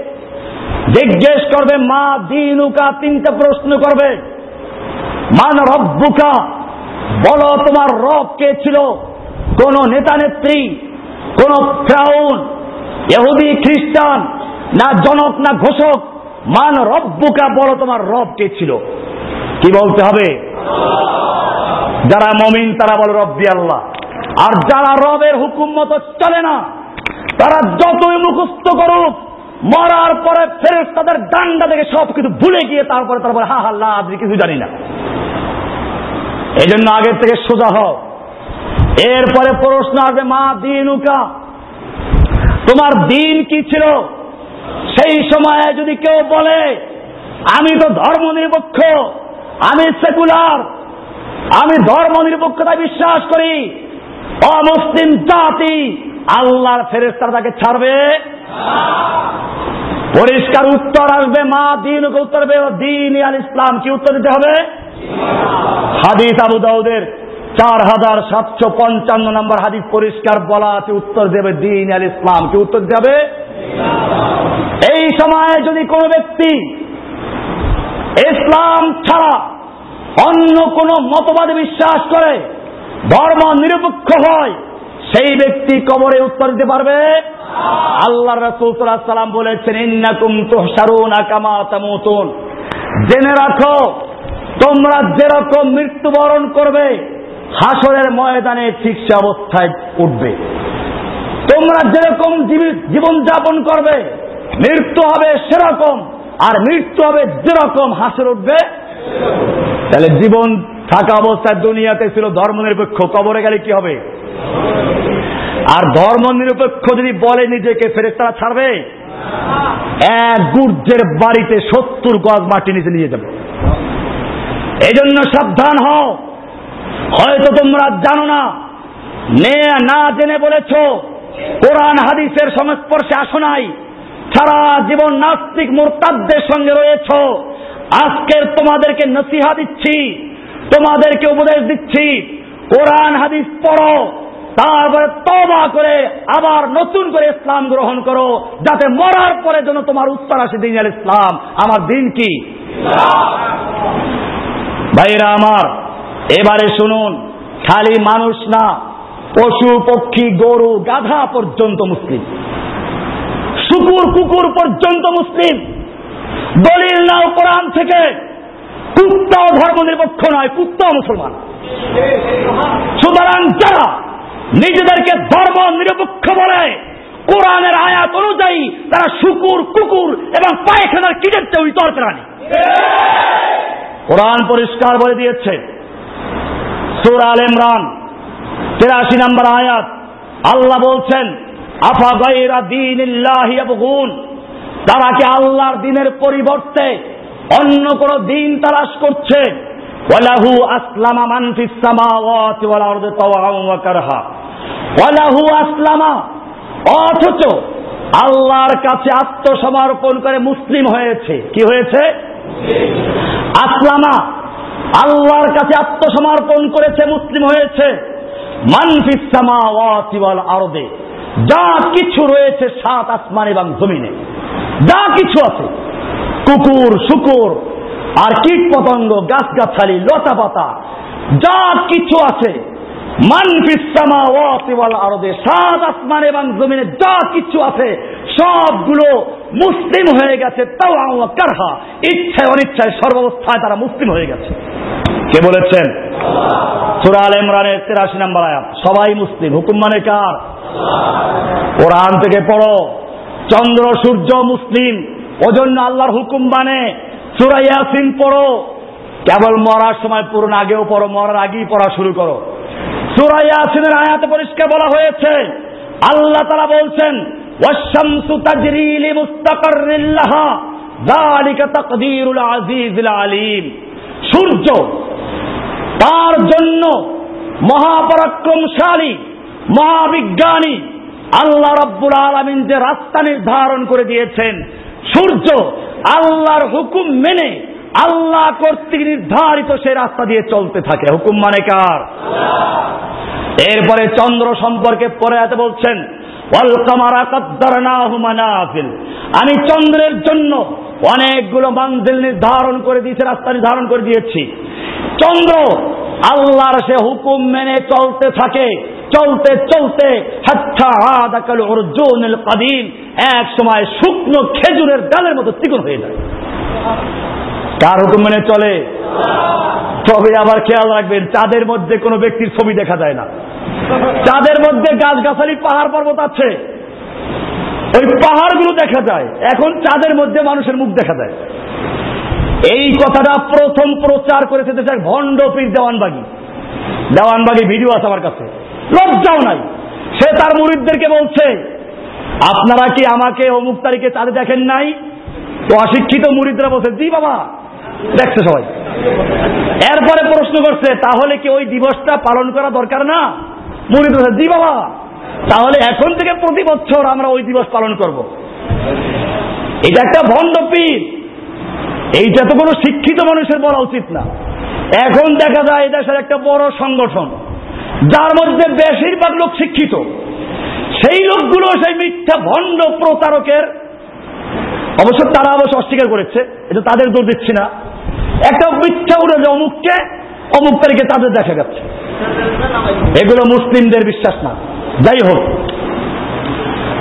জিজ্ঞেস করবে, মা দিনুকা? তিনটা প্রশ্ন করবে, মান রব্বুকা? বলো, তোমার রব কে ছিল? কোন নেতা নেত্রী, কোন ফ্রাউন এহুদি খ্রিস্টান, না জনক, না ঘোষক, মান রব্বুকা? বলো, তোমার রব কে ছিল? কি বলতে হবে? যারা মমিন, তারা বলে রব্বি আল্লাহ। আর যারা রবের হুকুম মতো চলে না, তারা যতই মুখস্থ করুক, মরার পরে ফেরেস তাদের ডান্ডা থেকে সব কিছু ভুলে গিয়ে তারপরে তারা বলে, হা হাল্লা আপনি কিছু জানি না। এই জন্য আগের থেকে সোজা হও। এরপরে প্রশ্ন আসবে, মা দিনুকা, তোমার দিন কি ছিল? সেই সময়ে যদি কেউ বলে, আমি তো ধর্ম নিরপেক্ষ আমি সেকুলার আমি ধর্ম নিরপেক্ষতায় বিশ্বাস করি। অমুসলিম জাতি আল্লাহর ফেরেস্তার তাকে ছাড়বে। পরিষ্কার উত্তর আসবে, মা দিন উত্তর দেবে দিন আল ইসলাম কি উত্তর দিতে হবে? হাদিস আবু দাউদের চার হাজার সাতশো পঞ্চান্ন নম্বর হাদিস পরিষ্কার বলা আছে, উত্তর দেবে দিন আল ইসলাম কি উত্তর দেবে এই সময়ে যদি কোন ব্যক্তি ইসলাম ছাড়া অন্য কোন মতবাদে বিশ্বাস করে, ধর্ম নিরপেক্ষ হয়, সেই ব্যক্তি কবরে উত্তর দিতে পারবে? আল্লাহ রসুল সাল্লাম বলেছেন, ইন্নাকুম জেনে রাখো, তোমরা যেরকম মৃত্যুবরণ করবে, হাসরের ময়দানে ঠিক সে অবস্থায় উঠবে। তোমরা যেরকম জীবন যাপন করবে, মৃত্যু হবে সেরকম। আর মৃত্যু হবে যেরকম হাসর উঠবে। তাহলে জীবন থাকা অবস্থায় দুনিয়াতে ছিল ধর্ম নিরপেক্ষ কবরে গেলে কি হবে? আর ধর্ম নিরপেক্ষ যদি বলে নিজেকে ফেরেস্তারা ছাড়বে? এক গুর্জের বাড়িতে সত্তর গজ মাটি নিচে নিয়ে যাবে। এই জন্য সাবধান হও। হয়তো তোমরা জানো না। নে না জেনে বলেছ, কোরআন হাদিসের সংস্পর্শে আসো নাই। সারা জীবন নাস্তিক মোরতাদদের সঙ্গে রয়েছ। আজকের তোমাদেরকে নসিহা দিচ্ছি, তোমাদেরকে উপদেশ দিচ্ছি, কোরআন হাদিস পড়ো, তারপরে তবা করে আবার নতুন করে ইসলাম গ্রহণ করো, যাতে মরার পরে যেন তোমার উত্তর আসে দিন আল ইসলাম। আমার দিন কি? ভাইরা আমার, এবারে শুনুন, খালি মানুষ না, পশু, পক্ষী, গরু, গাধা পর্যন্ত মুসলিম। শুকুর কুকুর পর্যন্ত মুসলিম। দলিল নাও কোরআন থেকে কুত্তাও ধর্ম নিরপেক্ষ নয়, কুত্তাও মুসলমান। সুতরাং যারা নিজেদেরকে ধর্ম নিরপেক্ষ বলে, কোরআনের আয়াত অনুযায়ী তারা শুকুর, কুকুর এবং পায়খানার কিটের চেয়ে ইতর প্রাণী। কোরআন পরিষ্কার বলে দিয়েছে, সুর আল ইমরান, তিরাশি নম্বর আয়াত। আল্লাহ বলছেন আফা গাইরা দিন তারা কি আল্লাহর দিনের পরিবর্তে অন্য কোন দিন তালাশ করছে? ওয়ালাহু আসলামা মান ফিস সামাওয়াতি ওয়াল আরদি তাওআন ওয়া কারহা। ওয়ালাহু আসলামা, অথচ আল্লাহর কাছে আত্মসমর্পণ করে মুসলিম হয়েছে। কি হয়েছে? আসলামা, আল্লাহর কাছে আত্মসমর্পণ করেছে মুসলিম হয়েছে। মানফিস সামাওয়াতি ওয়াল আরদে। যা কিছু রয়েছে সাত আসমান এবং জমিনে, যা কিছু আছে, কুকুর, শুকুর, আর কীট পতঙ্গ, গাছগাছালি লতা পাতা যা কিছু আছে সাত আসমান এবং জমিনে যা কিছু আছে, সবগুলো মুসলিম হয়ে গেছে তাও আল্লাহ কারহা, ইচ্ছায় অনিচ্ছায় সর্বাবস্থায় তারা মুসলিম হয়ে গেছে। কে বলেছেন? সুরাল ইমরানের তেরাশি নম্বর আয়াত, সবাই মুসলিম, হুকুম মানে কার? কোরআন থেকে পড়ো। চন্দ্র, সূর্য, মুসলিম ওজন্য আল্লাহর হুকুম মানে সুরাইয়াসিন পড়ো। কেবল মরার সময় পুরন আগেও পড়ো, মরার আগেই পড়া শুরু করো। সুরাইয়াসিনের আয়াতে পরিষ্কার বলা হয়েছে। আল্লাহ তারা বলছেন আলিম। সূর্য তার জন্য মহাপরাক্রমশালী মহাবিজ্ঞানী আল্লাহ রব্বুল আলমিন যে রাস্তা নির্ধারণ করে দিয়েছেন, সূর্য আল্লাহর হুকুম মেনে আল্লাহ কর্তৃক নির্ধারিত সে রাস্তা দিয়ে চলতে থাকে। হুকুম মানে কার? এরপরে চন্দ্র সম্পর্কে পরে এত বলছেন আমি চন্দ্রের জন্য অনেকগুলো মানজিল নির্ধারণ করে দিয়েছি, রাস্তা নির্ধারণ করে দিয়েছি। চন্দ্র আল্লাহর সে হুকুম মেনে চলতে থাকে। চলতে চলতে কাদিম, এক সময় শুকনো খেজুরের ডালের মতো চিকন হয়ে যায়। কার হুকুম মেনে চলে? তবে আবার খেয়াল রাখবেন, চাঁদের মধ্যে কোনো ব্যক্তির ছবি দেখা যায় না। চাঁদের মধ্যে গাছগাছালি, পাহাড় পর্বত আছে। ওই পাহাড়গুলো দেখা যায়। এখন চাঁদের মধ্যে মানুষের মুখ দেখা যায়। এই কথাটা প্রথম প্রচার করেছে দেশের দেওয়ানবাগি। দেওয়ানবাগি ভিডিও আছে আমার কাছে। লজ্জাও নাই। সে তার মুরিদদেরকে বলছে, আপনারা কি আমাকে অমুক তারিখে চাঁদে দেখেন নাই? তো অশিক্ষিত মুরিদরা বলছে, জি বাবা, দেখছে সবাই। এরপরে প্রশ্ন করছে, তাহলে কি ওই দিবসটা পালন করা দরকার না? মুরিদ বলছে, জি বাবা, তাহলে এখন থেকে প্রতি বছর আমরা ওই দিবস পালন করব। এটা একটা ভণ্ড পীর। এইটা তো কোনো শিক্ষিত মানুষের বলা উচিত না। এখন দেখা যায় এই দেশের একটা বড় সংগঠন। যার মধ্যে বেশিরভাগ লোক শিক্ষিত। সেই লোকগুলো সেই মিথ্যা ভণ্ড প্রতারকের। অবশ্য তারা অবশ্য অস্বীকার করেছে, এটা তাদের দোষ দিচ্ছি না। একটা মিথ্যা উড়ে যে অমুককে অমুক তারিখে তাদের দেখা যাচ্ছে। এগুলো মুসলিমদের বিশ্বাস না। যাই হোক,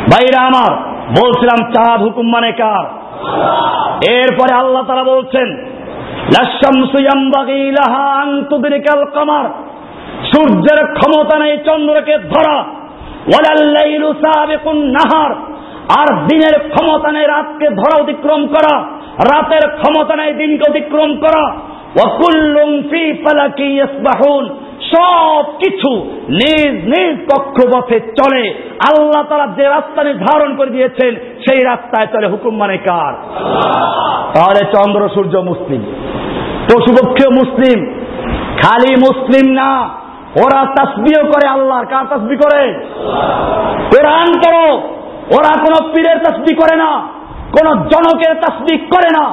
ভাইরা আমার, বলছিলাম চাঁদ হুকুম মানে কার? এরপরে আল্লাহ তারা বলছেন কামার। সূর্যের ক্ষমতা নেই, চন্দ্রকে ধরা। নাহার। আর দিনের ক্ষমতা নেই, রাতকে ধরা অতিক্রম করা। রাতের ক্ষমতা নেই, দিনকে অতিক্রম করা। সব কিছু নিজ নিজ কক্ষপথে চলে। আল্লাহ তারা যে রাস্তা নির্ধারণ করে দিয়েছেন, সেই রাস্তায় চলে। হুকুম মানে কার? তাহলে চন্দ্র, সূর্য, মুসলিম। পশুপক্ষীয় মুসলিম, খালি মুসলিম না। ওরা তাসবিও করে আল্লাহর, কার তাসবি করে? কোরআন করো। ওরা কোনো পীরের তাসবি করে না, কোন জনকের তাসবি করে না,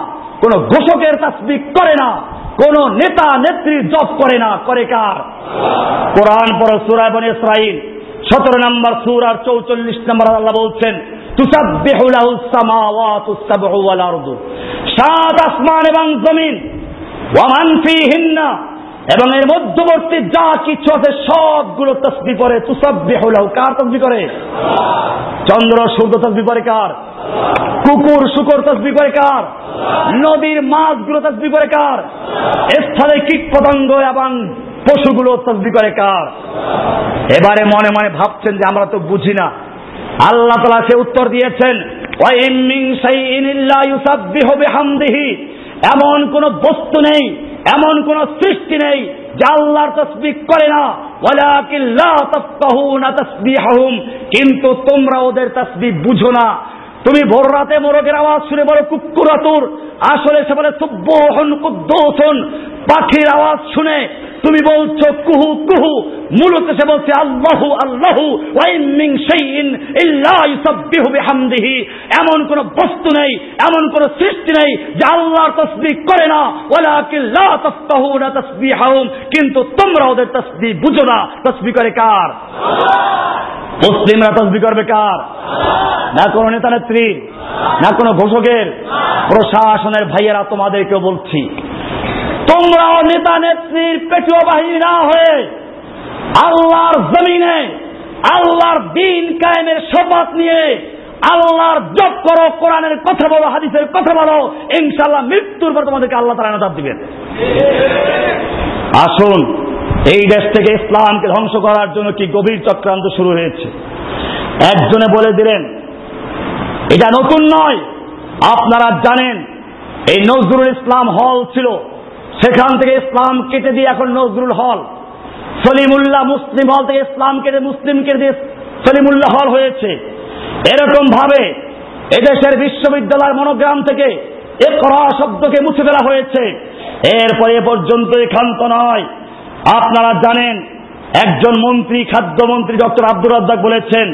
কোন ঘোষকের তাসবি করে না, কোন নেতা, নেত্রী জব করে না, করে কার? কোরআন পর সুরায় বনে ইসরাইল সতেরো নম্বর সুর আর চৌচল্লিশ নম্বর আল্লাহ বলছেন সাত আসমান এবং জমিন ওয়ামান ফিহিন্না এবং এর মধ্যবর্তী যা কিছু আছে, সবগুলো তসবি করে তুসাব্বিহুলাহু কার তসবি করে চন্দ্র, সূর্য তসবি করে কার? কুকুর, শুকর তসবি করে কার? নদীর মাছগুলো তসবি করে কার? স্থলে কীট পতঙ্গ এবং পশুগুলো তসবি করে কার? এবারে মনে মনে ভাবছেন যে আমরা তো বুঝি না। আল্লাহ তালা সে উত্তর দিয়েছেন এমন কোন বস্তু নেই, এমন কোন সৃষ্টি নেই যা আল্লাহর তসবিক করে না। কিন্তু তোমরা ওদের তসবি বুঝো না। তুমি ভোর রাতে মোরগের আওয়াজ শুনে বলো কুকুরাতুর আসলে সে বলে, সুব্বহন কুদ্দোসন। পাখির আওয়াজ শুনে তুমি বলছো, কুহু কুহু। মূলত সে বলছে, আল্লাহু আল্লাহু ওয়াইমিং শাইইন ইল্লা ইউসাব্বিহু বিহামদিহি। এমন কোন বস্তু নেই, এমন কোন সৃষ্টি নেই যা আল্লাহর তাসবিহ করে না। ওয়ালাকিন লা তাফকাহুনা তাসবিহাহুম, কিন্তু তোমরা ওদের তাসবিহ বুঝো না। তাসবিহ করে কার? মুসলিমরা তসবি করবে কার? না কোনো নেতা নেত্রী না কোনো ঘোষকের, প্রশাসনের ভাইয়েরা তোমাদেরকে বলছি, তোমরাও নেতা নেত্রীর পেটুয়া বাহিনী না হয়ে আল্লাহর জমিনে, আল্লাহর দিন কায়েমের শপথ নিয়ে আল্লাহর জপ করো, কোরআনের কথা বলো, হাদিসের কথা বলো ইনশাল্লাহ মৃত্যুর পর তোমাদেরকে আল্লাহ তারা নাজাব দিবেন। আসুন, এই দেশ থেকে ইসলামকে ধ্বংস করার জন্য কি গভীর চক্রান্ত শুরু হয়েছে? একজনে বলে দিলেন এটা নতুন নয়। আপনারা জানেন, এই নজরুল ইসলাম হল ছিল। সেখান থেকে ইসলাম কেটে দিয়ে এখন নজরুল হল। সলিমুল্লাহ মুসলিম হল থেকে ইসলাম কেটে মুসলিম কেটে দিয়ে সলিমুল্লাহ হল হয়েছে। এরকম ভাবে এদেশের বিশ্ববিদ্যালয়ের মনোগ্রাম থেকে এ করা শব্দকে মুছে ফেলা হয়েছে। এরপরে পর্যন্ত এখান্ত নয়। আপনারা জানেন, একজন মন্ত্রী, খাদ্যমন্ত্রী ডক্টর আব্দুর রাজ্জাক বলেছেন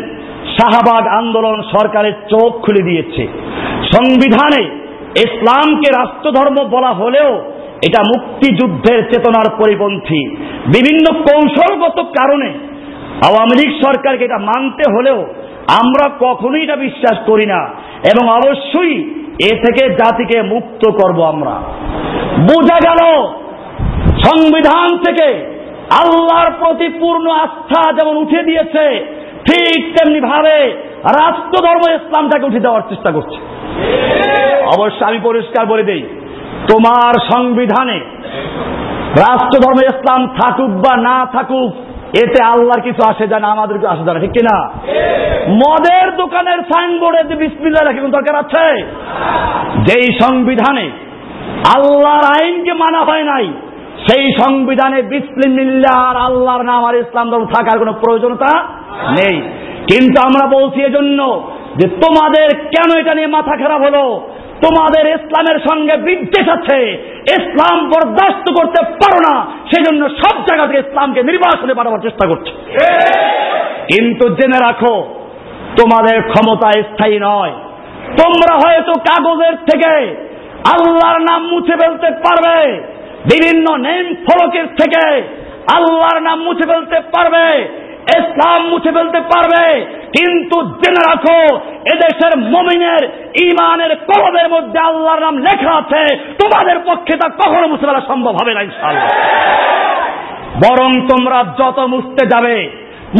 শাহবাগ আন্দোলন সরকারের চোখ খুলে দিয়েছে। সংবিধানে ইসলামকে রাষ্ট্রধর্ম বলা হলেও এটা মুক্তিযুদ্ধের চেতনার পরিপন্থী। বিভিন্ন কৌশলগত কারণে আওয়ামী লীগ সরকারকে এটা মানতে হলেও আমরা কখনোই এটা বিশ্বাস করি না এবং অবশ্যই এ থেকে জাতিকে মুক্ত করব আমরা। বোঝা গেল সংবিধান থেকে আল্লাহর প্রতি পূর্ণ আস্থা যেমন উঠে দিয়েছে ঠিক তেমনি ভাবে রাষ্ট্র ধর্ম ইসলামটাকে উঠে দেওয়ার চেষ্টা করছে। অবশ্য আমি পরিষ্কার বলে দেই, তোমার সংবিধানে রাষ্ট্র ধর্ম ইসলাম থাকুক বা না থাকুক, এতে আল্লাহর কিছু আসে যায় না, আমাদের কিছু আসে যায় না, ঠিক কিনা? মদের দোকানের সাইনবোর্ডে বিসমিল্লা রাখি কোন দরকার আছে? যেই সংবিধানে আল্লাহর আইনকে মানা হয় নাই সেই সংবিধানে বিসমিল্লা আর আল্লাহর নাম আর ইসলাম ধর্ম থাকার কোনো প্রয়োজনতা নেই। কিন্তু আমরা বলছি এজন্য যে তোমাদের কেন এটা নিয়ে মাথা খারাপ হলো? তোমাদের ইসলামের সঙ্গে বিদ্বেষ আছে। ইসলাম বরদাস্ত করতে পারো না। সেই জন্য সব জায়গা থেকে ইসলামকে নির্বাসনে পাঠাবার চেষ্টা করছে। কিন্তু জেনে রাখো, তোমাদের ক্ষমতা স্থায়ী নয়। তোমরা হয়তো কাগজের থেকে আল্লাহর নাম মুছে ফেলতে পারবে। বিভিন্ন নেম ফলকের থেকে আল্লাহর নাম মুছে ফেলতে পারবে, ইসলাম মুছে ফেলতে পারবে, কিন্তু জেনে রাখো, এদেশের মমিনের ইমানের কলমের মধ্যে আল্লাহর নাম লেখা আছে, তোমাদের পক্ষে তা কখনো মুছে ফেলা সম্ভব হবে না ইনশাল্লাহ বরং তোমরা যত মুছতে যাবে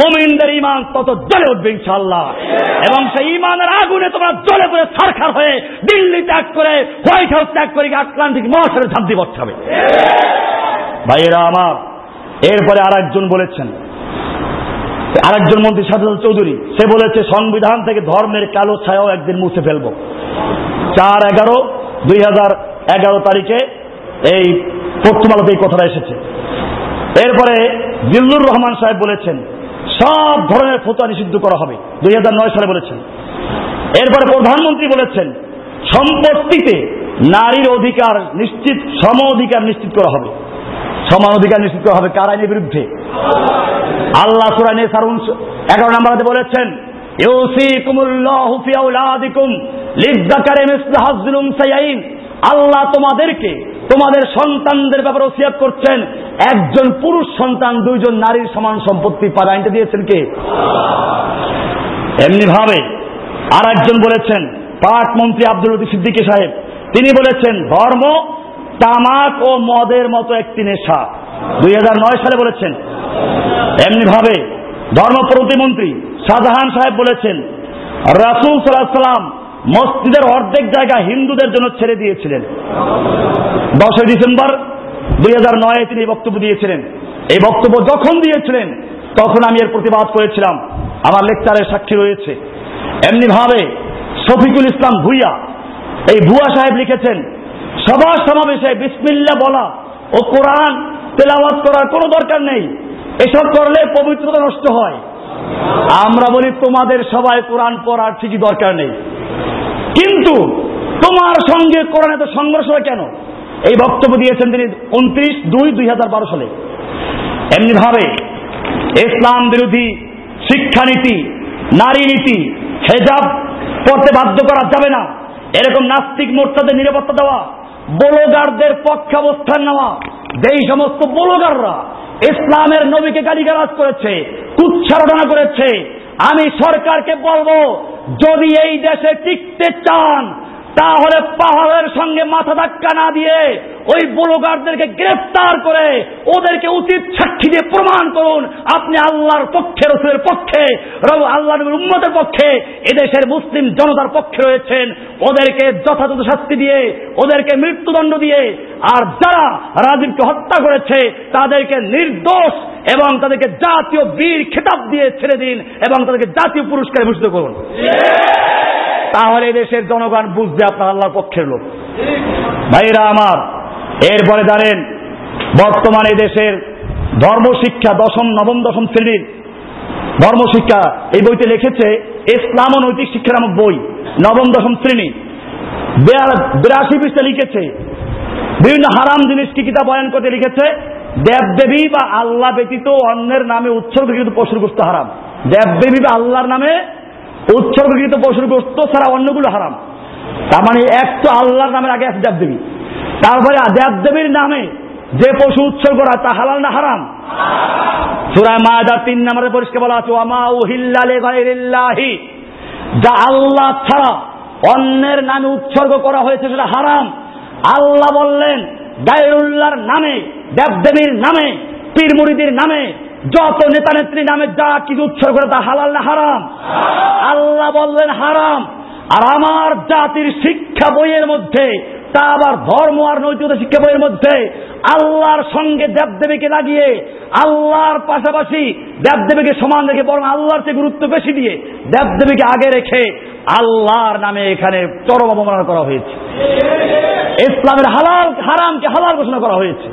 মমিনদের ইমান তত জ্বলে উঠবে ইনশাল্লাহ এবং সেই ইমানের আগুনে তোমরা জ্বলে পড়ে সারখার হয়ে দিল্লি ত্যাগ করে, হোয়াইট হাউস ত্যাগ করে আটলান্টিক মহাসাগরে ঝাঁপ দিয়ে বসতে হবে। ভাইয়েরা আমার, এরপরে আর একজন বলেছেন, আরেকজন মন্ত্রী সাজল চৌধুরী, সে বলেছে, সংবিধান থেকে ধর্মের কালো ছায়াও একদিন মুছে ফেলব। চার এগারো, দুই হাজার এগারো তারিখে এই পশ্চিমালতে এই কথাটা এসেছে। এরপরে জিল্লুর রহমান সাহেব বলেছেন সব ধরনের ফতোয়া নিষিদ্ধ করা হবে। দুই হাজার নয় সালে বলেছেন। এরপরে প্রধানমন্ত্রী বলেছেন, সম্পত্তিতে নারীর অধিকার নিশ্চিত, সম অধিকার নিশ্চিত করা হবে। সমান অধিকার নিশ্চিত করা হবে কার আইনের বিরুদ্ধে? আল্লাহ সুরাইনে সারুন এগারো বলেছেন মিসলু হাজ্জুল উনসায়াইন আল্লাহ তোমাদেরকে তোমাদের সন্তানদের ব্যাপারে ওসিয়াত করছেন। একজন পুরুষ সন্তান, দুইজন নারীর সমান সম্পত্তি পাবে। আইনটা দিয়েছেন কে? এমনি ভাবে আর একজন বলেছেন, পাক মন্ত্রী আব্দুল সিদ্দিকী সাহেব, তিনি বলেছেন, ধর্ম তামাক ও মদের মতো একটি নেশা। দুই হাজার নয় সালে বলেছেন। এমনি ভাবে ধর্ম প্রতিমন্ত্রী শাহজাহান সাহেব বলেছেন, রাসুল সাল্লাম মসজিদের অর্ধেক জায়গা হিন্দুদের জন্য ছেড়ে দিয়েছিলেন। দশই ডিসেম্বর দুই হাজার নয়ে তিনি বক্তব্য দিয়েছিলেন। এই বক্তব্য যখন দিয়েছিলেন, তখন আমি এর প্রতিবাদ করেছিলাম। আমার লেকচারের সাক্ষী রয়েছে। এমনি ভাবে শফিকুল ইসলাম ভুইয়া, এই ভুয়া সাহেব লিখেছেন, সভা সমাবেশে বিসমিল্লা বলা ও কোরআন তেলাওয়াত করার কোনো দরকার নেই। এসব করলে পবিত্রতা নষ্ট হয়। আমরা বলি, তোমাদের সবাই কোরআন পড়ার ঠিকই দরকার নেই। কিন্তু তোমার সঙ্গে কোরআন এত সংঘর্ষ হয় কেন? এই বক্তব্য দিয়েছেন তিনি উনত্রিশ দুই দুই হাজার বারো সালে। এমনি ভাবে ইসলাম বিরোধী শিক্ষানীতি, নারী নীতি, হেজাব পড়তে বাধ্য করা যাবে না। এরকম নাস্তিক মোর্চাদের নিরাপত্তা দেওয়া, বলগারদের পক্ষে অবস্থান নেওয়া, যেই সমস্ত বলগাররা ইসলামের নবীকে গালিগালাজ করেছে কুচ্ছারণা করেছে। আমি সরকারকে বলব যদি এই দেশে টিকতে চান তাহলে পাহাড়ের সঙ্গে মাথা ধাক্কা না দিয়ে ওই বুলোগারদেরকে গ্রেফতার করে ওদেরকে উচিত সাক্ষী দিয়ে প্রমাণ করুন, আপনি আল্লাহর পক্ষে, রসুলের পক্ষে আল্লাহ উম্মতের পক্ষে, এদেশের মুসলিম জনতার পক্ষে রয়েছেন। ওদেরকে যথাযথ শাস্তি দিয়ে, ওদেরকে মৃত্যুদণ্ড দিয়ে, আর যারা রাজীবকে হত্যা করেছে, তাদেরকে নির্দোষ এবং তাদেরকে জাতীয় বীর খেতাব দিয়ে ছেড়ে দিন এবং তাদেরকে জাতীয় পুরস্কারে ভূষিত করুন। তাহলে দেশের জনগণ বুঝবে আপনার আল্লাহর পক্ষের লোক। ভাইরা আমার, এরপরে জানেন বর্তমানে দেশের ধর্মশিক্ষা দশম, নবম, দশম শ্রেণির ধর্মশিক্ষা, এই বইতে লিখেছে, ইসলাম ও নৈতিক শিক্ষা নামক বই, নবম, দশম শ্রেণি। বিরাশি পৃষ্ঠা লিখেছে, বিভিন্ন হারাম জিনিস কিতাব বয়ান করতে লিখেছে, দেবদেবী বা আল্লাহ ব্যতীত অন্যের নামে উৎসর্গকৃত পশুর গোস্ত হারাম। দেবদেবী বা আল্লাহর নামে উৎসর্গকৃত পশুর গোস্ত ছাড়া অন্যগুলো হারাম। তার মানে এক তো আল্লাহর নামের আগে আছে দেবদেবী। তারপরে দেবদেবীর নামে যে পশু উৎসর্গ করা তা হালাল না হারাম? সুরায় মায়াদার তিন নম্বরে পরিষ্কার বলা আছে, ওয়ামা উহিল্লালে গায়রিল্লাহি। যা আল্লাহ ছাড়া অন্যের নামে উৎসর্গ করা হয়েছে সেটা হারাম। আল্লাহ বললেন, গায়রুল্লাহর নামে, দেবদেবীর নামে পীর মুরিদির নামে যত নেতা নেত্রী নামে যা কিছু উৎসর্গ করে তা হালাল না হারাম? আল্লাহ বললেন হারাম। আর আমার জাতির শিক্ষা বইয়ের মধ্যে, তা আবার ধর্ম আর নৈতিকতা শিক্ষা বইয়ের মধ্যে, আল্লাহর সঙ্গে দেবদেবীকে লাগিয়ে, আল্লাহর পাশাপাশি দেবদেবীকে সমান রেখে বরং আল্লাহর চেয়ে গুরুত্ব বেশি দিয়ে দেবদেবীকে আগে রেখে আল্লাহর নামে এখানে চরম অবমাননা করা হয়েছে। ইসলামের হালাল, হারামকে হালাল ঘোষণা করা হয়েছে।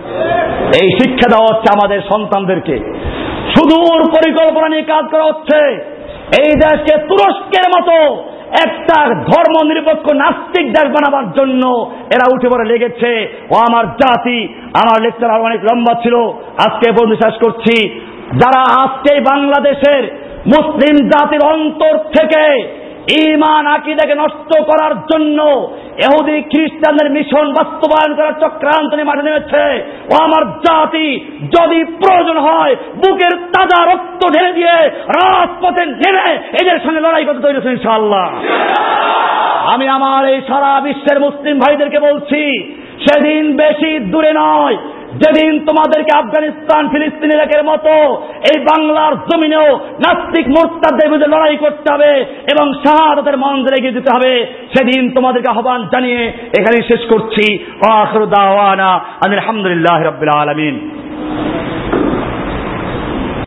এই শিক্ষা দেওয়া হচ্ছে আমাদের সন্তানদেরকে। সুদূর পরিকল্পনা নিয়ে কাজ করা হচ্ছে। এই দেশকে তুরস্কের মতো একটা ধর্ম নিরপেক্ষ নাস্তিক দেশ বানাবার জন্য এরা উঠে পড়ে লেগেছে। ও আমার জাতি, আমার লেকচার আরও অনেক লম্বা ছিল। আজকে বন্ধু শেষ করছি। যারা আজকে বাংলাদেশের মুসলিম জাতির অন্তর থেকে ইমান আকিদাকে নষ্ট করার জন্য এহুদি খ্রিস্টানদের মিশন বাস্তবায়ন করার চক্রান্ত নিয়ে মাঠে নেমেছে। ও আমার জাতি যদি প্রয়োজন হয়, বুকের তাজা রক্ত ঢেলে দিয়ে রাজপথে নেমে এদের সঙ্গে লড়াই করতে তৈরি ইনশাআল্লাহ। আমি আমার এই সারা বিশ্বের মুসলিম ভাইদেরকে বলছি, সেদিন বেশি দূরে নয় যেদিন তোমাদেরকে আফগানিস্তান, ফিলিস্তিন এলাকার মতো এই বাংলার জমিনেও নাস্তিক মোর্তাদের বিরুদ্ধে লড়াই করতে হবে এবং শাহাদতের মন্দিরে এগিয়ে দিতে হবে, সেদিন তোমাদেরকে আহ্বান জানিয়ে এখানে শেষ করছি। আলহামদুলিল্লাহ রবিল আলমিন।